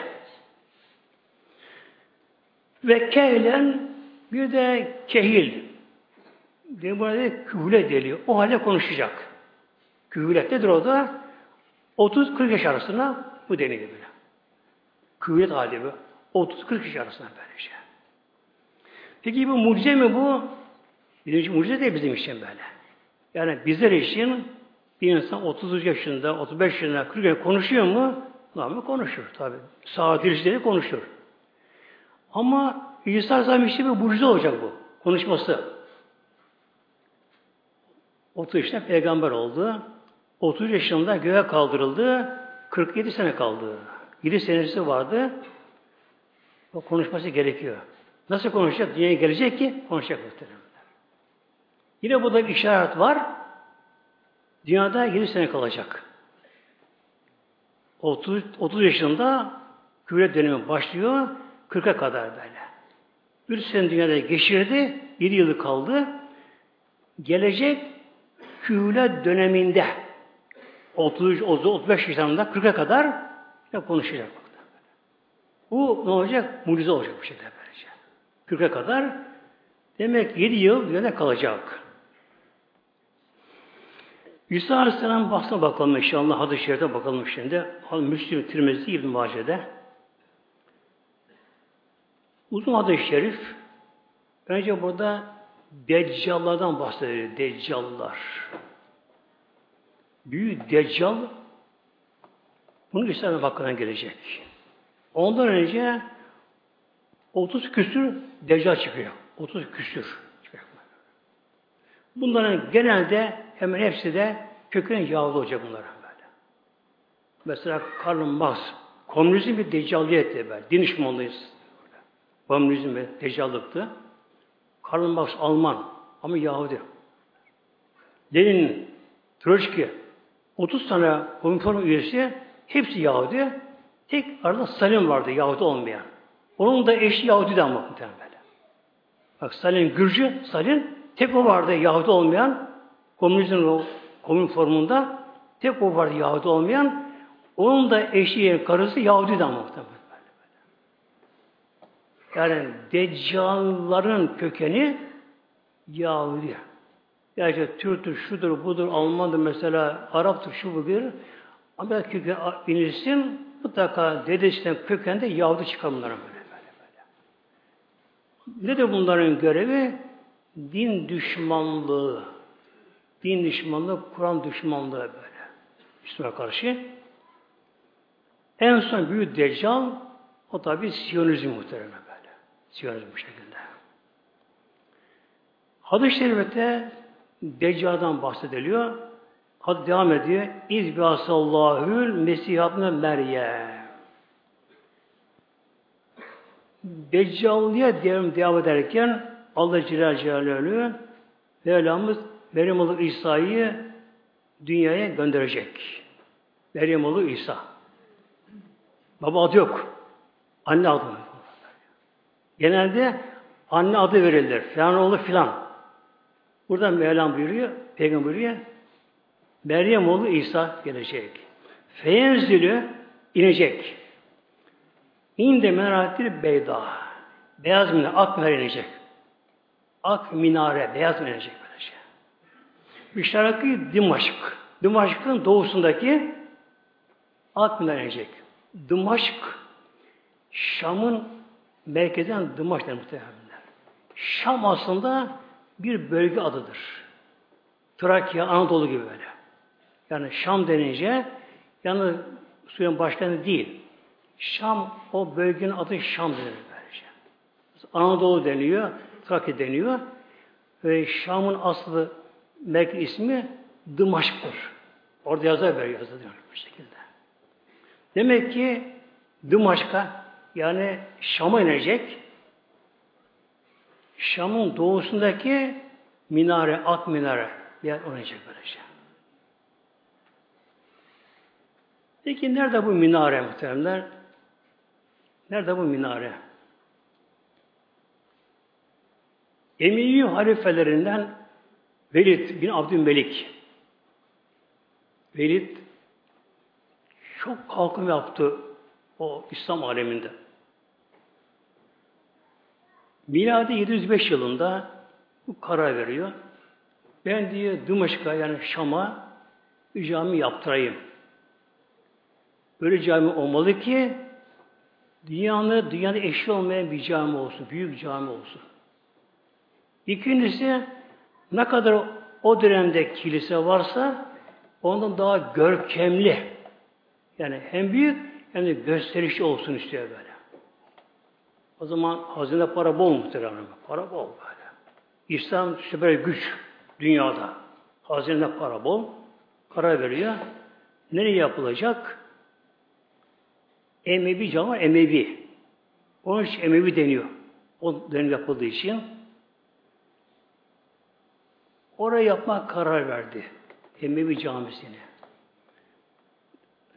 Ve kehlen bir de kehil. Burada kühüle deliyor. O halde konuşacak. Kühület nedir o da? 30-40 yaş arasında bu deniyor böyle. Kühület hali bu. 30-40 yaş arasında böyle şey. Peki bu mucize mi bu? Bizim mucize değil bizim için böyle. Yani bizler için bir insan 30 yaşında, 35 yaşında, 40 yaşında konuşuyor mu? Normal konuşur tabi. Sağ dirişleri konuşur. Ama İsa Aleyhisselam işte bir mucize olacak bu. Konuşması. 30 yaşında peygamber oldu. 30 yaşında göğe kaldırıldı. 47 sene kaldı. 7 senesi vardı. O konuşması gerekiyor. Nasıl konuşacak? Dünyaya gelecek ki konuşacak muhtemelen. Yine burada bir işaret var. Dünyada 7 sene kalacak. 30, 30 yaşında küre dönemi başlıyor. 40'a kadar böyle. Bir sene dünyada geçirdi. 7 yılı kaldı. Gelecek kühle döneminde 30, 30 35 yaşlarında 40'a kadar ya konuşacak. Bu ne olacak? Mucize olacak bu şekilde böylece. 40'a kadar demek 7 yıl dünyada kalacak. İsa Aleyhisselam bahsine bakalım inşallah. Hadis-i Şerif'e bakalım şimdi. Müslim, Tirmizi, İbn Mace'de. Uzun hadis-i şerif önce burada Deccallardan bahsediyor. Deccallar. Büyük Deccal bunu İslam'a hakkına gelecek. Ondan önce 30 küsür Deccal çıkıyor. 30 küsür. Bunların genelde hemen hepsi de köken Yahudi olacak bunlar böyle. Mesela Karl Marx komünizm bir deccaliyetti böyle. Din düşmanlıyız. Komünizm ve deccallıktı. Karl Marx Alman ama Yahudi. Lenin, Troçki 30 tane komünizm üyesi hepsi Yahudi. Tek arada Stalin vardı Yahudi olmayan. Onun da eşi Yahudi de ama muhtemelen böyle. Bak Stalin Gürcü, Stalin tek o vardı Yahudi olmayan komünizmin o komün formunda tek o vardı Yahudi olmayan onun da eşi, karısı Yahudi de ama muhtemelen. Yani Deccalların kökeni Yahudi. Yani işte Türktür, şudur, budur, Almandır mesela, Arap'tır, şu budur. Ama kökeni bilirsin, mutlaka dedesinden kökende Yahudi çıkar bunların böyle, böyle, böyle. Ne de bunların görevi? Din düşmanlığı. Din düşmanlığı, Kur'an düşmanlığı böyle. Müslüman'a karşı. En son büyük deccal o tabi Siyonizm muhtemelen. Siyonizm bu şekilde. Hadis-i Şerif'te Deccal'dan bahsediliyor. Hadi devam ediyor. İzbihasallahül Mesihadne Meryem. Deccal'lıya devam, devam ederken Allah Celle Celaluhu Mevlamız Meryem oğlu İsa'yı dünyaya gönderecek. Meryem oğlu İsa. Baba adı yok. Anne adı. Genelde anne adı verilir. Filan oğlu filan. Burada Mevlam buyuruyor, Peygamber buyuruyor. Meryem oğlu İsa gelecek. Feyenzülü inecek. İnde menarettir beyda. Beyaz minare, ak minare inecek. Ak minare, beyaz minare inecek böylece. Müşteraki Dimaşk. Dimaşk'ın doğusundaki ak minare inecek. Dimaşk, Şam'ın merkezden Dımaş'tır muhtemelenler. Şam aslında bir bölge adıdır. Trakya, Anadolu gibi böyle. Yani Şam denince yani suyun başkenti değil. Şam, o bölgenin adı Şam denir böylece. Anadolu deniyor, Trakya deniyor. Ve Şam'ın aslı merkez ismi Dımaşk'tır. Orada yazar böyle yazılıyor bu şekilde. Demek ki Dımaşk'a yani Şam'a inecek. Şam'ın doğusundaki minare, at minare bir yer oynayacak böylece. Peki nerede bu minare muhteremler? Nerede bu minare? Emevi halifelerinden Velid bin Abdülmelik Velid çok kalkım yaptı o İslam aleminde. Miladi 705 yılında bu karar veriyor. Ben diye Dımaşk'a yani Şam'a bir cami yaptırayım. Böyle cami olmalı ki dünyanın dünyada eşi olmayan bir cami olsun, büyük cami olsun. İkincisi ne kadar o dönemde kilise varsa ondan daha görkemli. Yani hem büyük hem de gösterişli olsun istiyor böyle. O zaman hazine para bol muhtemelen. Para bol böyle. İslam süper güç dünyada. Hazine para bol. Karar veriyor. Nereye yapılacak? Emevi cama Emevi. Onun için Emevi deniyor. O dönem yapıldığı için. Oraya yapmak karar verdi. Emevi camisini.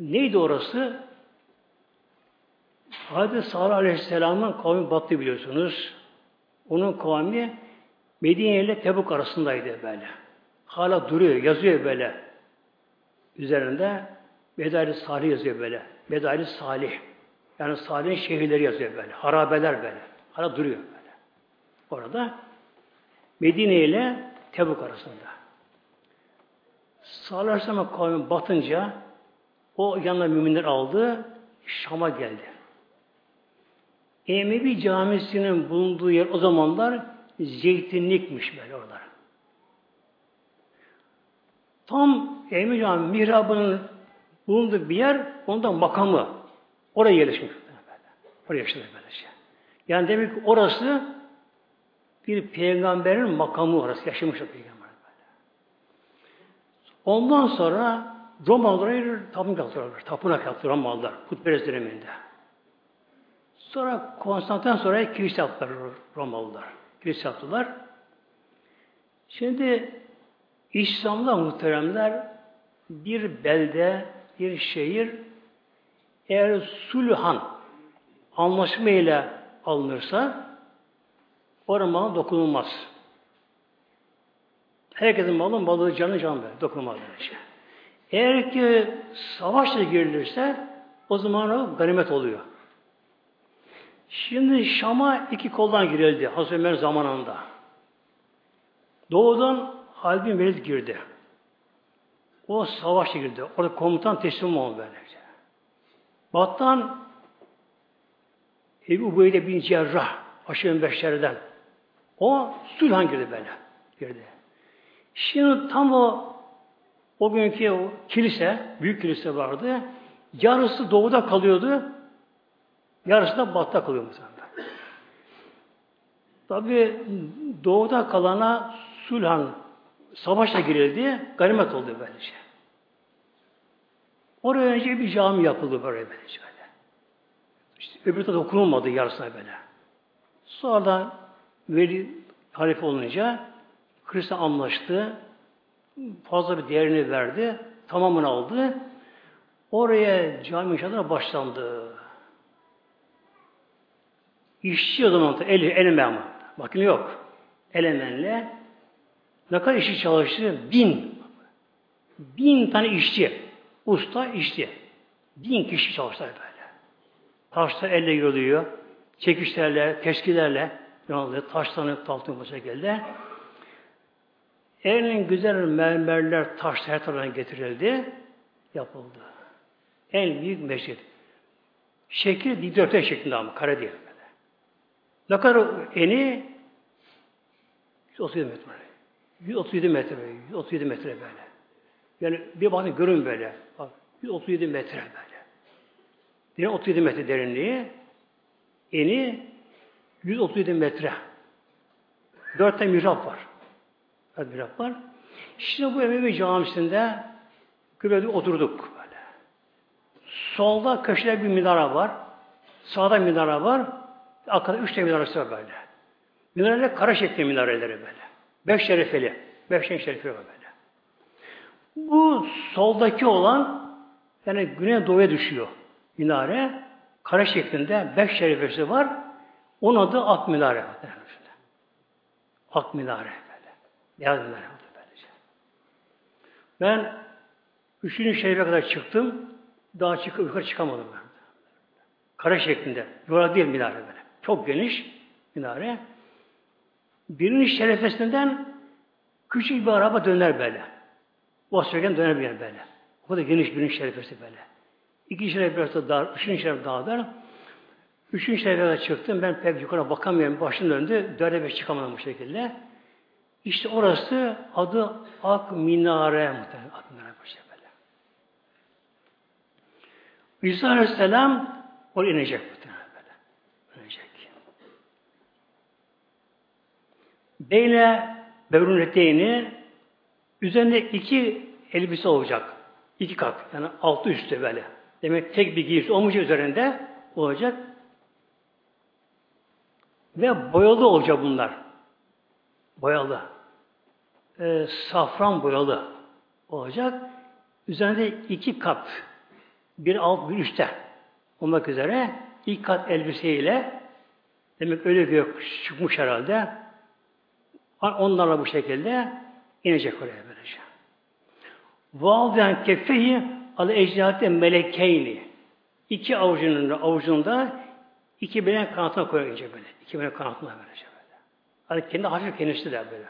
Neydi orası? Hazreti Salih Aleyhisselam'ın kavmi battı biliyorsunuz. Onun kavmi Medine ile Tebuk arasındaydı böyle. Hala duruyor, yazıyor böyle. Üzerinde Medali Salih yazıyor böyle. Medali Salih. Yani Salih'in şehirleri yazıyor böyle. Harabeler böyle. Hala duruyor böyle. Orada Medine ile Tebuk arasında. Salih Aleyhisselam kavmi batınca o yanına müminler aldı, Şam'a geldi. Emevi camisinin bulunduğu yer o zamanlar zeytinlikmiş böyle oralar. Tam Emevi Cami mihrabının bulunduğu bir yer, ondan makamı. Oraya yerleşmiş. Oraya yaşadı böylece. Yani demek ki orası bir peygamberin makamı orası. Yaşamış o peygamber. Böyle. Ondan sonra Romalılara tapınak yaptılar. Tapınak yaptılar Romalılar. Putperest döneminde. Sonra Konstantin sonra kilise yaptılar Romalılar. Kilise yaptılar. Şimdi İslam'da muhteremler bir belde, bir şehir eğer sulhan anlaşma ile alınırsa oraya dokunulmaz. Herkesin malı malı canı canı dokunulmaz. Şey. Eğer ki savaşla girilirse o zaman o ganimet oluyor. Şimdi Şam'a iki koldan girildi Hazreti Ömer zamanında. Doğudan Halid bin Velid girdi. O savaşa girdi. Orada komutan teslim oldu böylece. Battan Ebu Ubeyde bin Cerrah Aşırı Beşler'den o Sülhan girdi böyle. Girdi. Şimdi tam o o günkü o kilise, büyük kilise vardı. Yarısı doğuda kalıyordu. Yarısı da batıda kalıyor mesela. Tabi doğuda kalana Sulhan savaşla girildi, ganimet oldu böylece. Oraya önce bir cami yapıldı böyle böylece böyle. İşte öbür tarafta okunulmadı yarısına böyle. Sonra veli halife olunca Hristiyan anlaştı. Fazla bir değerini verdi. Tamamını aldı. Oraya cami inşaatına başlandı. İşçi o zaman el, eleme ama. Makine yok. Elemenle ne kadar işçi çalıştı? Bin. Bin tane işçi. Usta işçi. Bin kişi çalıştılar böyle. Taşlar elle yürüyor. Çekişlerle, teşkilerle yolluyor. Taşlanıp taltın bu şekilde. En güzel mermerler, taş her taraftan getirildi. Yapıldı. En büyük mescid. Şekil dikdörtgen şeklinde ama kare değil. Böyle. Ne kadar eni? 137 metre. 137 metre. 137 metre böyle. Yani bir bakın görün böyle. Bak, 137 metre böyle. Yine 37 metre derinliği. Eni 137 metre. Dört tane mihrap var. Dört mihrap var. Şimdi bu Emevi camisinde kübede oturduk böyle. Solda köşede bir minara var. Sağda minara var. Arkada üç tane minaresi var böyle. Minareler kara şekli minareleri böyle. Beş şerefeli. Beş tane şerefeli var böyle. Bu soldaki olan Yani güney doğuya düşüyor minare. Kare şeklinde beş şerifesi var. Onun adı Ak Minare. Ak Minare böyle. Beyaz Minare böylece. Ben üçüncü şerife kadar çıktım. Daha çıkıp yukarı çıkamadım ben. Kare şeklinde. Yuvarlak değil minare böyle. Çok geniş minare. Birinci şerefesinden küçük bir araba döner böyle. Volkswagen döner bir yer böyle. O da geniş birinci şerefesi böyle. İkinci şeref biraz da dar, üçüncü şeref daha dar. Üçüncü şerefe çıktım. Ben pek yukarı bakamıyorum. Başım döndü. Dörde beş çıkamadım bu şekilde. İşte orası adı Ak Minare muhtemelen. Ak Minare bu şey böyle. İsa Aleyhisselam oraya inecek muhtemelen böyle. İnecek. Beyle Bevruneteyni üzerinde iki elbise olacak. İki kat. Yani altı üstü böyle. Demek tek bir giysi olmayacak üzerinde olacak. Ve boyalı olacak bunlar. Boyalı. Ee, safran boyalı olacak. Üzerinde iki kat. Bir alt bir üstte olmak üzere ilk kat elbiseyle demek öyle gök çıkmış herhalde. Onlarla bu şekilde inecek oraya böylece. Valden kefeyi al ecdate melekeyni. İki avucunun avucunda iki belen kanatına koyacak böyle. İki belen kanatına verecek böyle. Hani kendi hafif kendisi de böyle.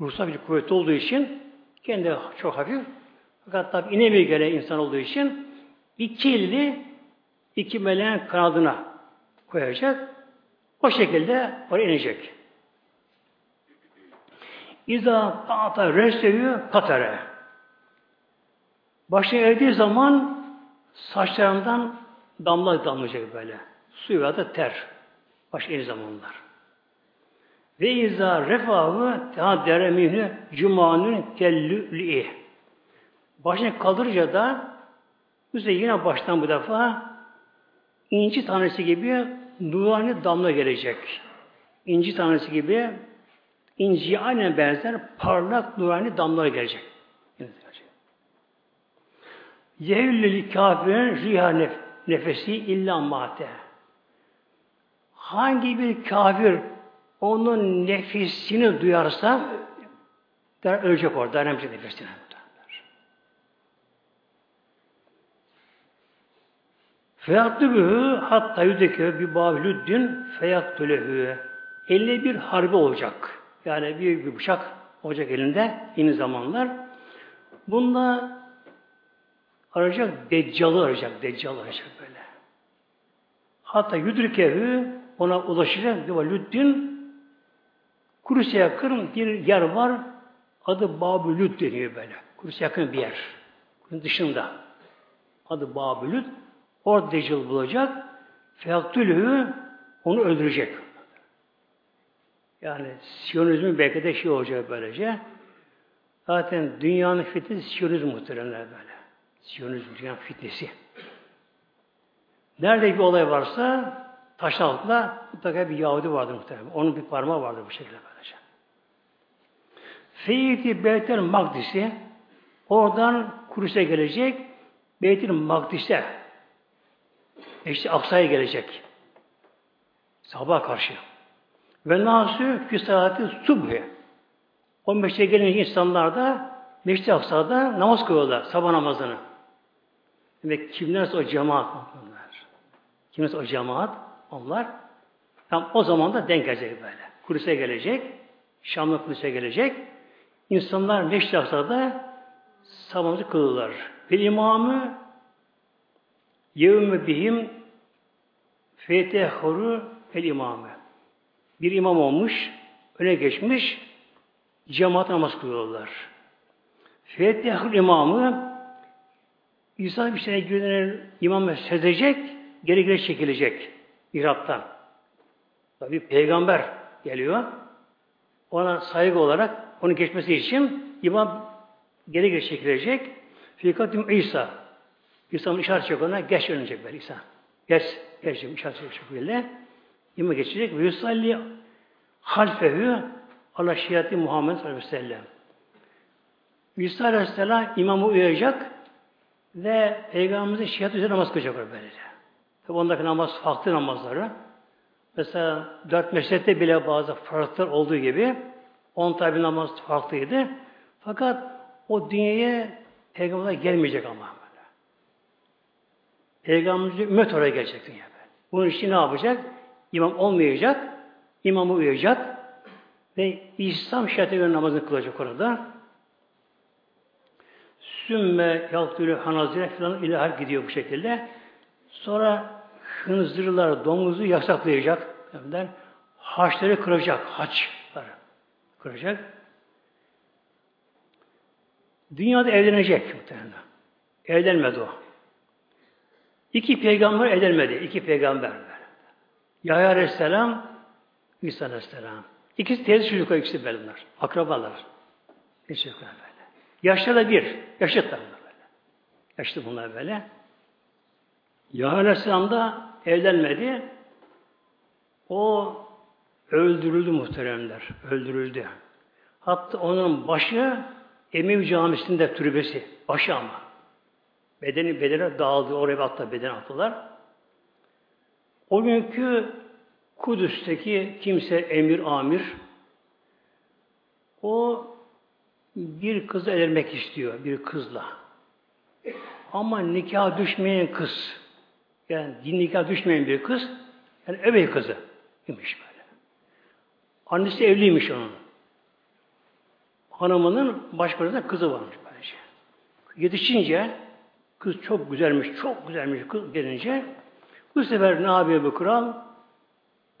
Ruhsal bir kuvvetli olduğu için kendi çok hafif. Fakat tabi inemiyor göre insan olduğu için iki elini iki meleğin kanadına koyacak. O şekilde oraya inecek. İza ta'ata resevü katare. Başına erdiği zaman saçlarından damla damlayacak böyle. Su ya da ter. Başka el zamanlar. Ve izâ refâhı tehâ deremîhü cumânün kellü'li'i. Başını kaldırınca da üzerine yine baştan bu defa inci tanesi gibi nurani damla gelecek. İnci tanesi gibi inciye aynen benzer parlak nurani damlalar gelecek. Yehüllül kafirin riha nef nefesi illa mate. Hangi bir kafir onun nefisini duyarsa der ölecek orada, dayanamacak nefesine. Feyaktülühü hatta yüdekü bir babilüddin feyaktülühü. 51 harbi olacak. Yani büyük bir bıçak olacak elinde yeni zamanlar. Bunda arayacak Deccal'ı arayacak. Deccal'ı arayacak böyle. Hatta yudrikehü ona ulaşacak bir Lüddin Kurus'a yakın bir yer var. Adı Babülüt deniyor böyle. Kurus'a yakın bir yer. Kurus'un dışında. Adı Babülüt. Orada Deccal bulacak. Feyaktülühü onu öldürecek. Yani Siyonizmin belki de şey olacak böylece. Zaten dünyanın fitnesi Siyonizm muhteremler böyle. Siyonizm dünyanın fitnesi. Nerede bir olay varsa taş altında mutlaka bir Yahudi vardır muhtemelen. Onun bir parmağı vardır bu şekilde böylece. Feyyidi Beytel Magdis'i oradan Kudüs'e gelecek Beytil Magdis'e işte Aksa'ya gelecek. Sabah karşı. Ve nasü fi saati subhi. O meşte gelen insanlar da Meşte Aksa'da namaz kılıyorlar. Sabah namazını. Demek kimlerse o cemaat onlar. Kimlerse o cemaat onlar. Tam o zaman da denk gelecek böyle. Kudüs'e gelecek. Şam'la Kudüs'e gelecek. İnsanlar Meşte Aksa'da sabahımızı kılırlar. Ve imamı yevme bihim fetehuru el imamı bir imam olmuş, öne geçmiş, cemaat namaz kılıyorlar. Fetihul imamı İsa bir sene girdiğinde imam sedecek, geri geri çekilecek İrab'tan. Tabi peygamber geliyor. Ona saygı olarak onun geçmesi için imam geri geri çekilecek. Fikatim İsa. İsa'nın işaret çek ona geç önecek böyle İsa. Geç, geç işaret çek şekilde. İmam geçecek. Ve yusalli halfehü ala şiati Muhammed sallallahu aleyhi ve sellem. İsa aleyhisselam imamı uyuyacak. Ve Peygamberimizin şihat üzere namaz kılacak böylece. Tabi ondaki namaz farklı namazları. Mesela dört meşrette bile bazı farklar olduğu gibi on tabi namaz farklıydı. Fakat o dünyaya Peygamberler gelmeyecek ama. Peygamberimiz ümmet oraya gelecek dünya. Bunun için ne yapacak? İmam olmayacak, imamı uyacak ve İslam şeriatine göre namazını kılacak orada. Sümme yaktülü hanazire falan ilahar gidiyor bu şekilde. Sonra hınzırlar domuzu yasaklayacak. Yani haçları kıracak. Haçları kıracak. Dünyada evlenecek muhtemelen. Evlenmedi o. İki peygamber evlenmedi. İki peygamber. Yahya Aleyhisselam, İsa Aleyhisselam. İkisi teyze çocuklar, ikisi böyle bunlar. Akrabalar. Ne çocuklar böyle. Yaşta da bir. Yaşıtlar bunlar böyle. Yaşlı bunlar böyle. Yahya Aleyhisselam da evlenmedi. O öldürüldü muhteremler. Öldürüldü. Hatta onun başı Emevi Camisi'nde türbesi. Başı ama. Bedeni bedene dağıldı. Oraya hatta beden attılar. O günkü Kudüs'teki kimse emir amir o bir kızı evlenmek istiyor. Bir kızla. Ama nikah düşmeyen kız yani din nikah düşmeyen bir kız yani övey kızı imiş böyle. Annesi evliymiş onun. Hanımının başkalarında kızı varmış böylece. Yetişince kız çok güzelmiş, çok güzelmiş kız gelince bu sefer ne yapıyor bu kral?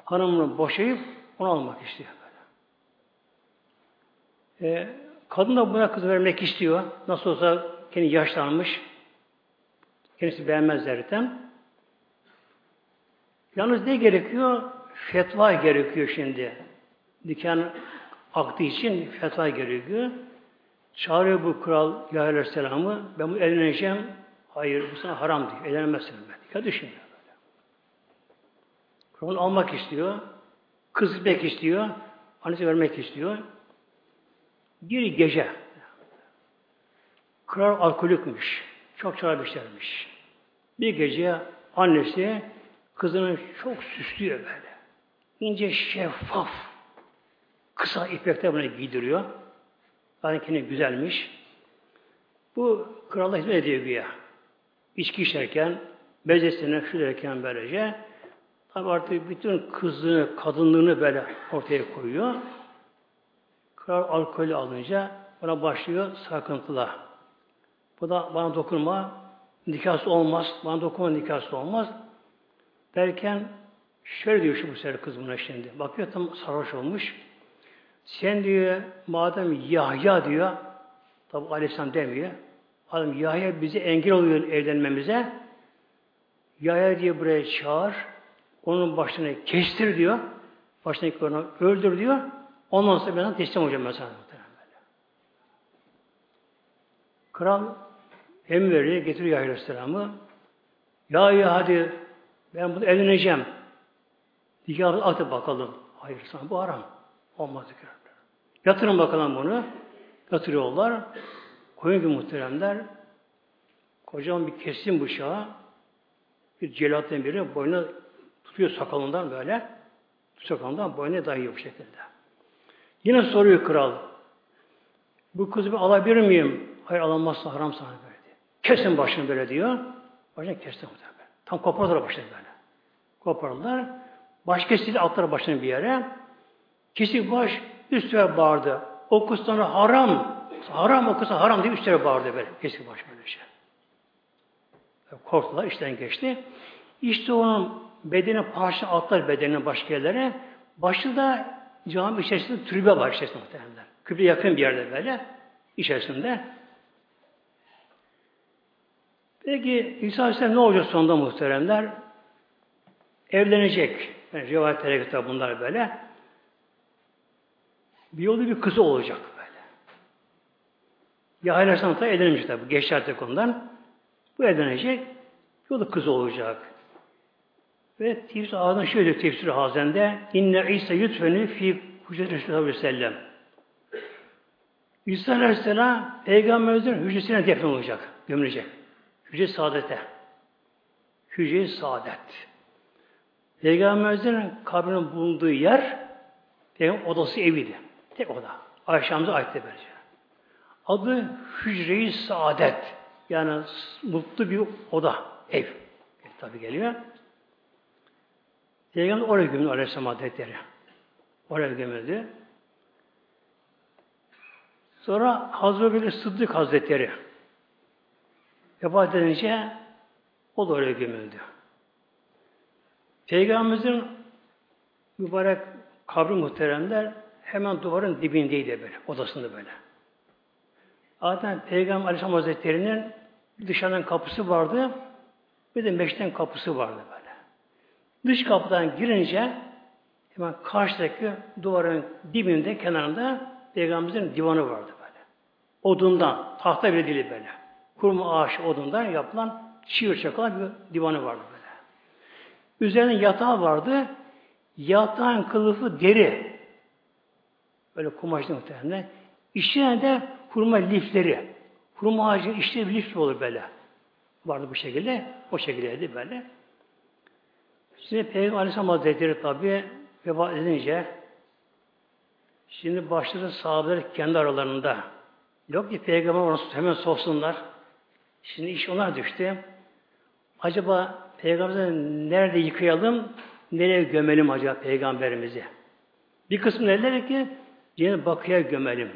Hanımını boşayıp onu almak istiyor böyle. Ee, kadın da buna kız vermek istiyor. Nasıl olsa kendi yaşlanmış. Kendisi beğenmez zaten. Yalnız ne gerekiyor? Fetva gerekiyor şimdi. Nikahın akdı için fetva gerekiyor. Çağırıyor bu kral Yahya Aleyhisselam'ı. Ben bu evleneceğim. Hayır bu sana haram diyor. Evlenemezsin. Ya düşünüyor Kral almak istiyor. Kız bek istiyor. Annesi vermek istiyor. Bir gece kral alkolikmiş. Çok şarap içermiş. Bir gece annesi kızını çok süslüyor böyle. İnce şeffaf kısa ipekte bunu giydiriyor. Yani kendi güzelmiş. Bu krallık hizmet ediyor güya. İçki içerken, bezesine şu derken böylece tabi artık bütün kızını, kadınlığını böyle ortaya koyuyor. Kral alkolü alınca buna başlıyor sakıntılar. Bu da bana dokunma, nikahsı olmaz, bana dokunma nikahsı olmaz. Derken şöyle diyor şu bu sefer kız buna şimdi. Bakıyor tam sarhoş olmuş. Sen diyor madem Yahya diyor tabi Aleyhisselam demiyor. Adam Yahya bizi engel oluyor evlenmemize. Yahya diye buraya çağır. Onun başını kestir diyor. Başındaki onu öldür diyor. Ondan sonra ben teslim olacağım mesela. Kral emir veriyor, getiriyor Yahya Aleyhisselam'ı. Yahya hadi ben bunu evleneceğim. Nikahı atı bakalım. Hayır sana bu haram. Olmaz diyor. Yatırın bakalım bunu. Yatırıyorlar. Koyun gibi muhteremler. Kocaman bir kesim bıçağı bir celatın biri boyuna tutuyor sakalından böyle. Sakalından boyuna dayıyor bu şekilde. Yine soruyor kral. Bu kızı bir alabilir miyim? Hayır alamazsa haram sana böyle diyor. Kesin başını böyle diyor. Başını kesti muhtemelen. Tam kopardılar başını böyle. Kopardılar. Baş kesildi atlar başını bir yere. Kesik baş üstüne bağırdı. O kız sana haram. Haram o kısa haram diye üstüne bağırdı böyle. Kesik baş böyle şey. Korktular işten geçti. İşte onun bedeni parça atlar bedeninin başka yerlere. Başı da cami içerisinde türbe var içerisinde muhtemelen. Kübre yakın bir yerde böyle içerisinde. Peki İsa Aleyhisselam ne olacak sonunda muhteremler? Evlenecek. Yani rivayetlere kitap bunlar böyle. Bir yolu bir kızı olacak böyle. Ya Aleyhisselam da evlenecek tabi. Geçti artık. Bu evlenecek. Yolu kızı olacak. Ve tefsir ağzından şöyle diyor tefsir hazende inne İsa yutfeni fi hücret Resulullah sellem. İsa Aleyhisselam Peygamberimizin hücresine defne olacak. Gömülecek. hücre saadete. Hücre saadet. Peygamberimizin kabrinin bulunduğu yer Peygamber odası eviydi. Tek oda. Ayşe Hamza aitti böylece. Adı Hücre-i Saadet. Yani mutlu bir oda, ev. Tabi geliyor. Peygamber oraya gömüldü Aleyhisselam Hazretleri. Oraya gömüldü. Sonra Hazreti Sıddık Hazretleri vefat edince o da oraya gömüldü. Peygamberimizin mübarek kabri muhteremler hemen duvarın dibindeydi böyle, odasında böyle. Zaten Peygamber Aleyhisselam Hazretleri'nin dışarıdan kapısı vardı, bir de meşten kapısı vardı. Dış kapıdan girince hemen karşıdaki duvarın dibinde, kenarında Peygamberimizin divanı vardı böyle. Odundan, tahta bile değil böyle. Kurma ağaç odundan yapılan çiğ çakılan bir divanı vardı böyle. Üzerinde yatağı vardı. Yatağın kılıfı deri. Böyle kumaşlı muhtemelen. İçine de hurma lifleri. Hurma ağacının içinde bir lif olur böyle. Vardı bu şekilde. O şekildeydi böyle. Şimdi Peygamber Aleyhisselam Hazretleri tabi vefat edince şimdi başladı sahabeler kendi aralarında. Yok ki Peygamber onu hemen sorsunlar. Şimdi iş ona düştü. Acaba Peygamberimizi nerede yıkayalım, nereye gömelim acaba Peygamberimizi? Bir kısmı derler ki Cennet Bakı'ya gömelim.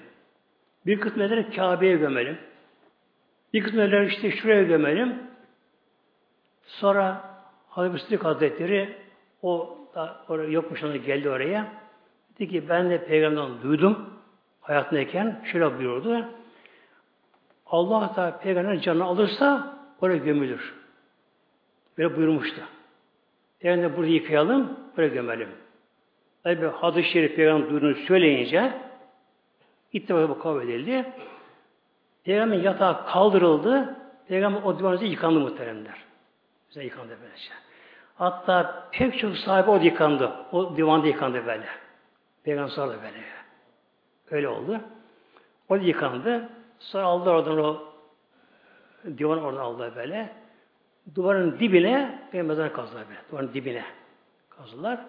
Bir kısmı derler Kabe'ye gömelim. Bir kısmı derler işte şuraya gömelim. Sonra Hazreti Sıddık Hazretleri o da oraya yokmuş onu geldi oraya. Dedi ki ben de peygamberden duydum hayatındayken şöyle buyurdu. Allah da peygamberin canını alırsa oraya gömülür. Böyle buyurmuştu. Yani de burada yıkayalım, buraya gömelim. Tabi hadis-i şerif peygamber duyduğunu söyleyince ittifakı bu kabul edildi. Peygamberin yatağı kaldırıldı. Peygamber o divanızda yıkandı muhteremler. Bize yıkandı böylece. Hatta pek çok sahibi o yıkandı. O divanda yıkandı böyle. Peygamber sonra böyle. Öyle oldu. O yıkandı. Sonra aldılar oradan o divan oradan aldılar böyle. Duvarın dibine bir mezar kazdılar böyle. Duvarın dibine kazdılar.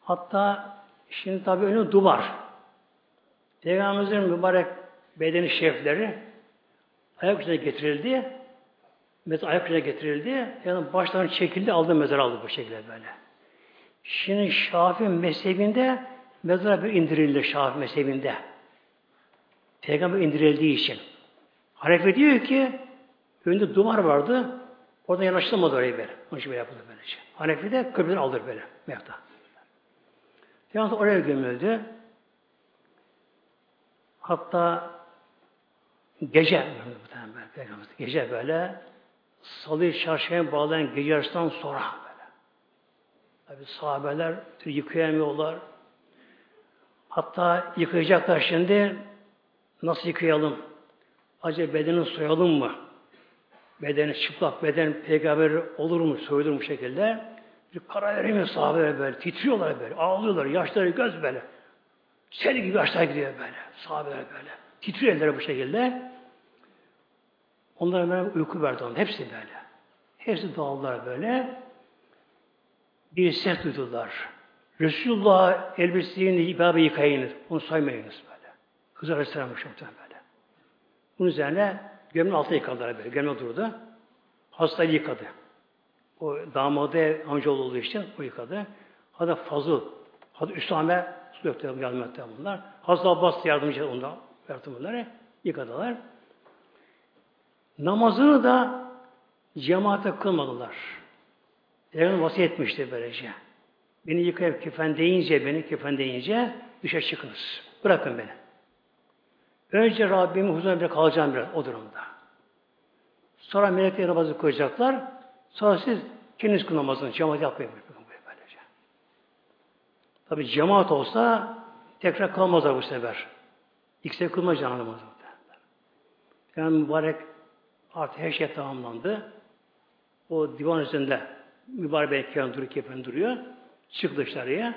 Hatta şimdi tabi önü duvar. Peygamberimizin mübarek bedeni şerifleri ayak üstüne getirildi. Mezar ayak üstüne getirildi. Yani başlarını çekildi, aldı mezar aldı bu şekilde böyle. Şimdi Şafii mezhebinde mezara bir indirildi Şafii mezhebinde. Peygamber indirildiği için. Hanefi diyor ki önünde duvar vardı. Orada yanaştırmadı orayı böyle. Onun için böyle yapıldı böylece. Hanefi de kıbleden alır böyle. Mevta. Peygamber oraya gömüldü. Hatta gece gece böyle salı çarşıya bağlayan gece sonra böyle. Tabi sahabeler yıkayamıyorlar. Hatta yıkayacaklar şimdi nasıl yıkayalım? Acaba bedeni soyalım mı? Bedeni çıplak beden peygamber olur mu? Soyulur mu şekilde? Bir karar veremiyor sahabeler böyle. Titriyorlar böyle. Ağlıyorlar. Yaşları göz böyle. Sel gibi yaşlar gidiyor böyle. Sahabeler böyle. Titriyor elleri bu şekilde. Onlara hemen uyku verdi onlar. Hepsi böyle. Hepsi dağıldılar böyle. Bir ses duydular. Resulullah elbisesini ibabe yıkayınız. Onu saymayınız böyle. Hızır Aleyhisselam'mış böyle. Bunun üzerine gömleğin altına yıkadılar böyle. Gömleği durdu. Hastayı yıkadı. O damadı amcaoğlu olduğu için o yıkadı. Hatta Fazıl, hatta Üsame su döktü yardım bunlar. Hazreti Abbas yardımcı ondan yardım bunları yıkadılar. Namazını da cemaate kılmadılar. Peygamber vasiyet etmişti böylece. Beni yıkayıp kefen deyince, beni kefen deyince dışarı çıkınız. Bırakın beni. Önce Rabbimin huzuruna bir kalacağım biraz o durumda. Sonra melekler namazı koyacaklar. Sonra siz kendiniz kıl namazını, cemaat yapmayın. Böylece. Tabi cemaat olsa tekrar kalmazlar bu sefer. Sefer kılmaz canı namazı. Yani mübarek artık her şey tamamlandı. O divan üzerinde mübarek bekleyen duruyor, kefen duruyor. Çık dışarıya.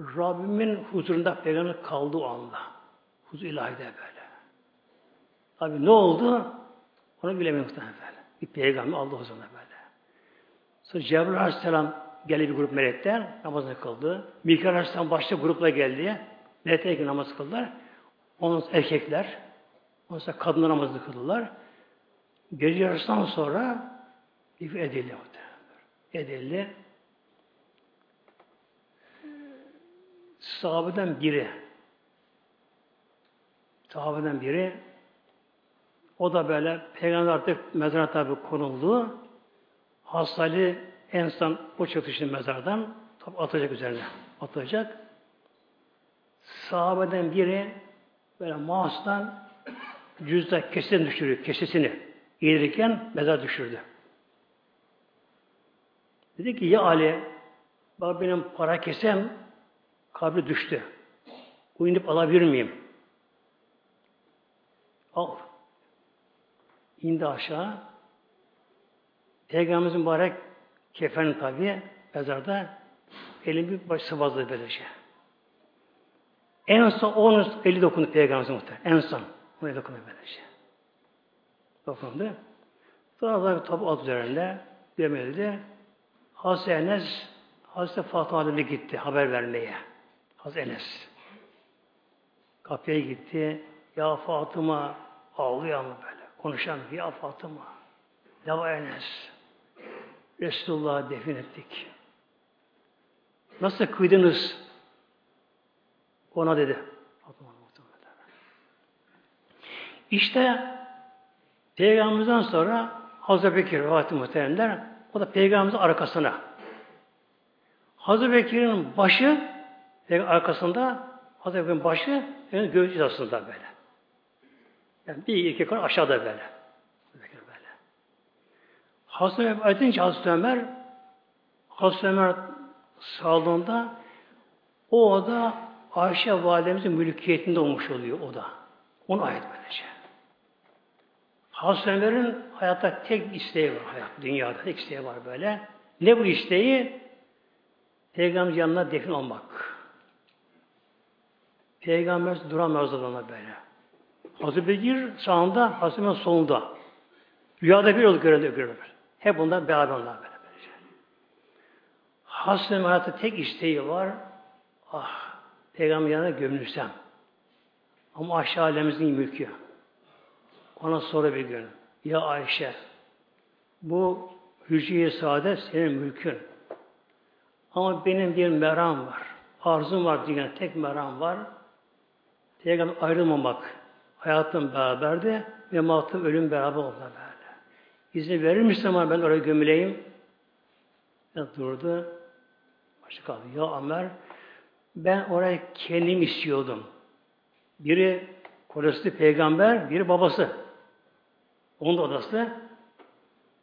Rabbimin huzurunda peygamber kaldı o anda. Huzur ilahide böyle. Abi ne oldu? Onu bilemiyor muhtemelen. Bir peygamber Allah huzurunda böyle. Sonra Cebrail Aleyhisselam geldi bir grup melekler namazını kıldı. Mikail Aleyhisselam başta grupla geldi. Melekler namaz kıldılar. Onun erkekler, ondan kadınlar namazını kıldılar. Gece yarısından sonra ifade edildi. Edildi. Sahabeden biri sahabeden biri o da böyle peygamber artık mezara tabi konuldu. Hastali insan o çıktı mezardan atacak üzerine. Atacak. Sahabeden biri böyle mahsustan cüzde kesesini düşürüyor. Kesesini yedirken mezar düşürdü. Dedi ki ya Ali bak benim para kesem kabri düştü. Bu inip alabilir miyim? Al. İndi aşağı. Peygamberimizin mübarek kefeni tabi mezarda elin bir baş sıvazladı böylece. En son onun eli dokundu Peygamberimizin muhtemelen. En son. Ona dokundu böylece. Dokundu. Sonra da tabi at üzerinde demedi. Hazreti Enes Hazreti Fatıma gitti haber vermeye. Hazreti Enes. Kapıya gitti. Ya Fatıma ağlıyor ama böyle. Konuşan ya Fatıma. Ya Enes. Resulullah'ı defin ettik. Nasıl kıydınız? Ona dedi. İşte Peygamberimizden sonra Hazreti Bekir Fatih muhteremler o da Peygamberimizin arkasına. Hazreti Bekir'in başı arkasında Hazreti Bekir'in başı yani göğüs hizasında böyle. Yani bir iki kadar aşağıda böyle. böyle. Hazreti edince Hazreti Ömer Hazreti Ömer sağlığında o oda Ayşe validemizin mülkiyetinde olmuş oluyor o da. Onu ayet böylece. Hazreti Ömer'in hayatta tek isteği var hayat. Dünyada tek isteği var böyle. Ne bu isteği? Peygamber yanına defin olmak. Peygamber duramaz ona böyle. Hazreti Bekir sağında, Hazreti Ömer solunda. Rüyada bir yol görüldü görülür. Hep bunlar beraber onlar böyle. Böylece. Hazreti hayatta tek isteği var. Ah, Peygamber yanına gömülsem. Ama aşağı alemimizin mülkü. Ona sonra bir gün. Ya Ayşe, bu hücre-i saadet senin mülkün. Ama benim bir meram var. Arzum var dünyada. Tek meram var. Peygamber ayrılmamak. Hayatım beraberdi ve matım ölüm beraber oldu böyle. İzni verir misin ama ben oraya gömüleyim? Ya durdu. Başı kaldı. Ya Ömer ben oraya kendim istiyordum. Biri kocası peygamber, biri babası. Onun da odası.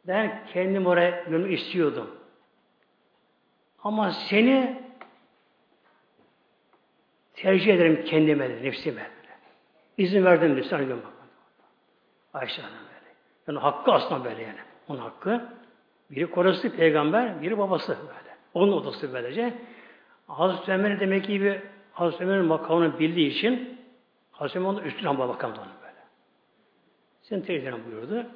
Ben kendim oraya gömülmek istiyordum. Ama seni tercih ederim kendime de, nefsime. İzin verdim diyor. Sana göm Ayşe Hanım böyle. Yani hakkı aslında böyle yani. Onun hakkı. Biri kocası peygamber, biri babası böyle. Onun odası böylece. Hazreti Ömer'in demek ki bir Hazreti Ömer'in makamını bildiği için Hazreti Ömer onun bakamdı onu böyle. Sen teyzem buyurdu.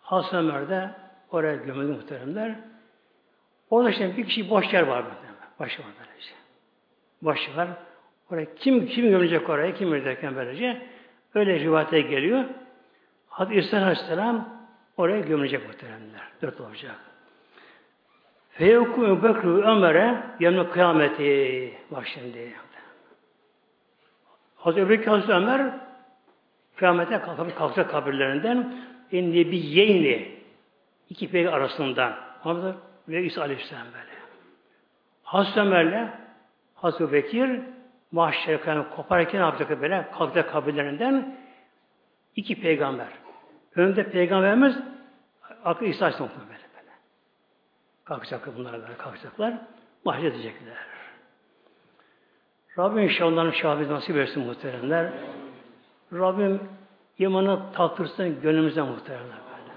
Hazreti Ömer de oraya gömüldü muhteremler. Orada işte bir kişi boş yer var. Boş var böylece. Boş var. Oraya kim kim gömülecek oraya kim derken böylece öyle rivayete geliyor. Hazreti İsa Aleyhisselam oraya gömülecek muhteremler. Dört olacak. Feyekû Bekru Ömer'e yemle kıyameti bak şimdi. Hazreti Ebu Hazreti Ömer kıyamete kalkacak kabirlerinden indi bir yeyni iki peygamber arasından Muhammed ve İsa Aleyhisselam böyle. Hazreti Ömer'le Hazreti Bekir mahşer kıyamet koparken yapacak böyle? Kalkacak kabirlerinden iki peygamber. Önde peygamberimiz aklı İsa Aleyhisselam böyle böyle. Kalkacaklar bunlar böyle kalkacaklar. Mahşer edecekler. Rabbim inşallah onların şahit nasip etsin muhteremler. Rabbim imanı tattırsın gönlümüze muhteremler böyle.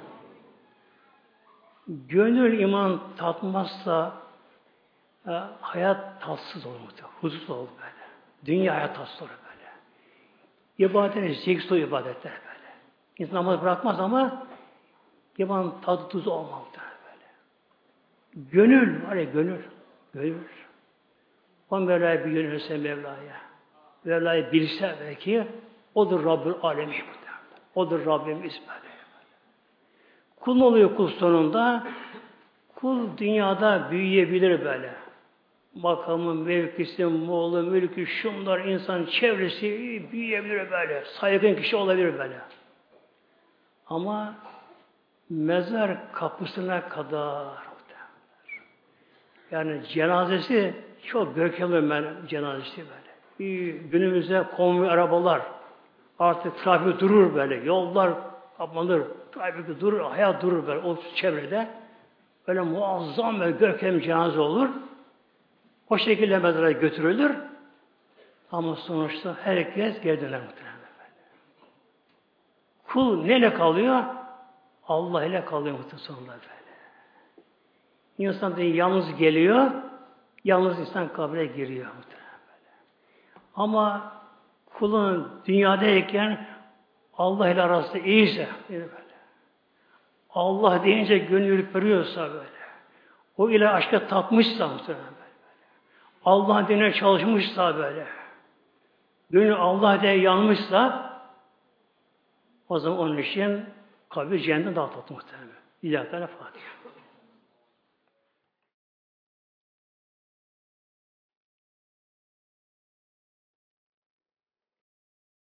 Gönül iman tatmazsa e, hayat tatsız olur muhterem. Huzursuz olur böyle. Dünya hayat tatsız olur böyle. İbadetler, zevksiz ibadetler böyle. İnsan namaz bırakmaz ama yaman tadı tuzu olmaz böyle. Gönül var ya gönül. Gönül. O Mevla'ya bir yönelse Mevla'ya. Mevla'yı bilse belki odur Rabbül Alemi. Odur Rabbimiz böyle. Kul oluyor kul sonunda? Kul dünyada büyüyebilir böyle. Makamı, mevkisi, moğlu, mülkü, şunlar, insan çevresi büyüyebilir böyle. Saygın kişi olabilir böyle. Ama mezar kapısına kadar yani cenazesi çok görkemli ben cenazesi böyle. Günümüzde konvoy arabalar artık trafik durur böyle. Yollar kapanır. Trafik durur. Hayat durur böyle o çevrede. Böyle muazzam ve görkemli cenaze olur. O şekilde mezara götürülür. Ama sonuçta herkes geri döner muhtemelen. Kul neyle kalıyor? Allah ile kalıyor muhtemelen sonunda böyle. İnsan yalnız geliyor, yalnız insan kabre giriyor muhtemelen. Ama kulun dünyadayken Allah ile arası iyiyse böyle. Allah deyince gönül ürperiyorsa böyle. O ile aşka muhtemelen böyle. Allah dinine çalışmışsa böyle. Gönül Allah diye yanmışsa o zaman onun için kabir cehennem dağıtıldı muhtemelen. İlahi Fatiha.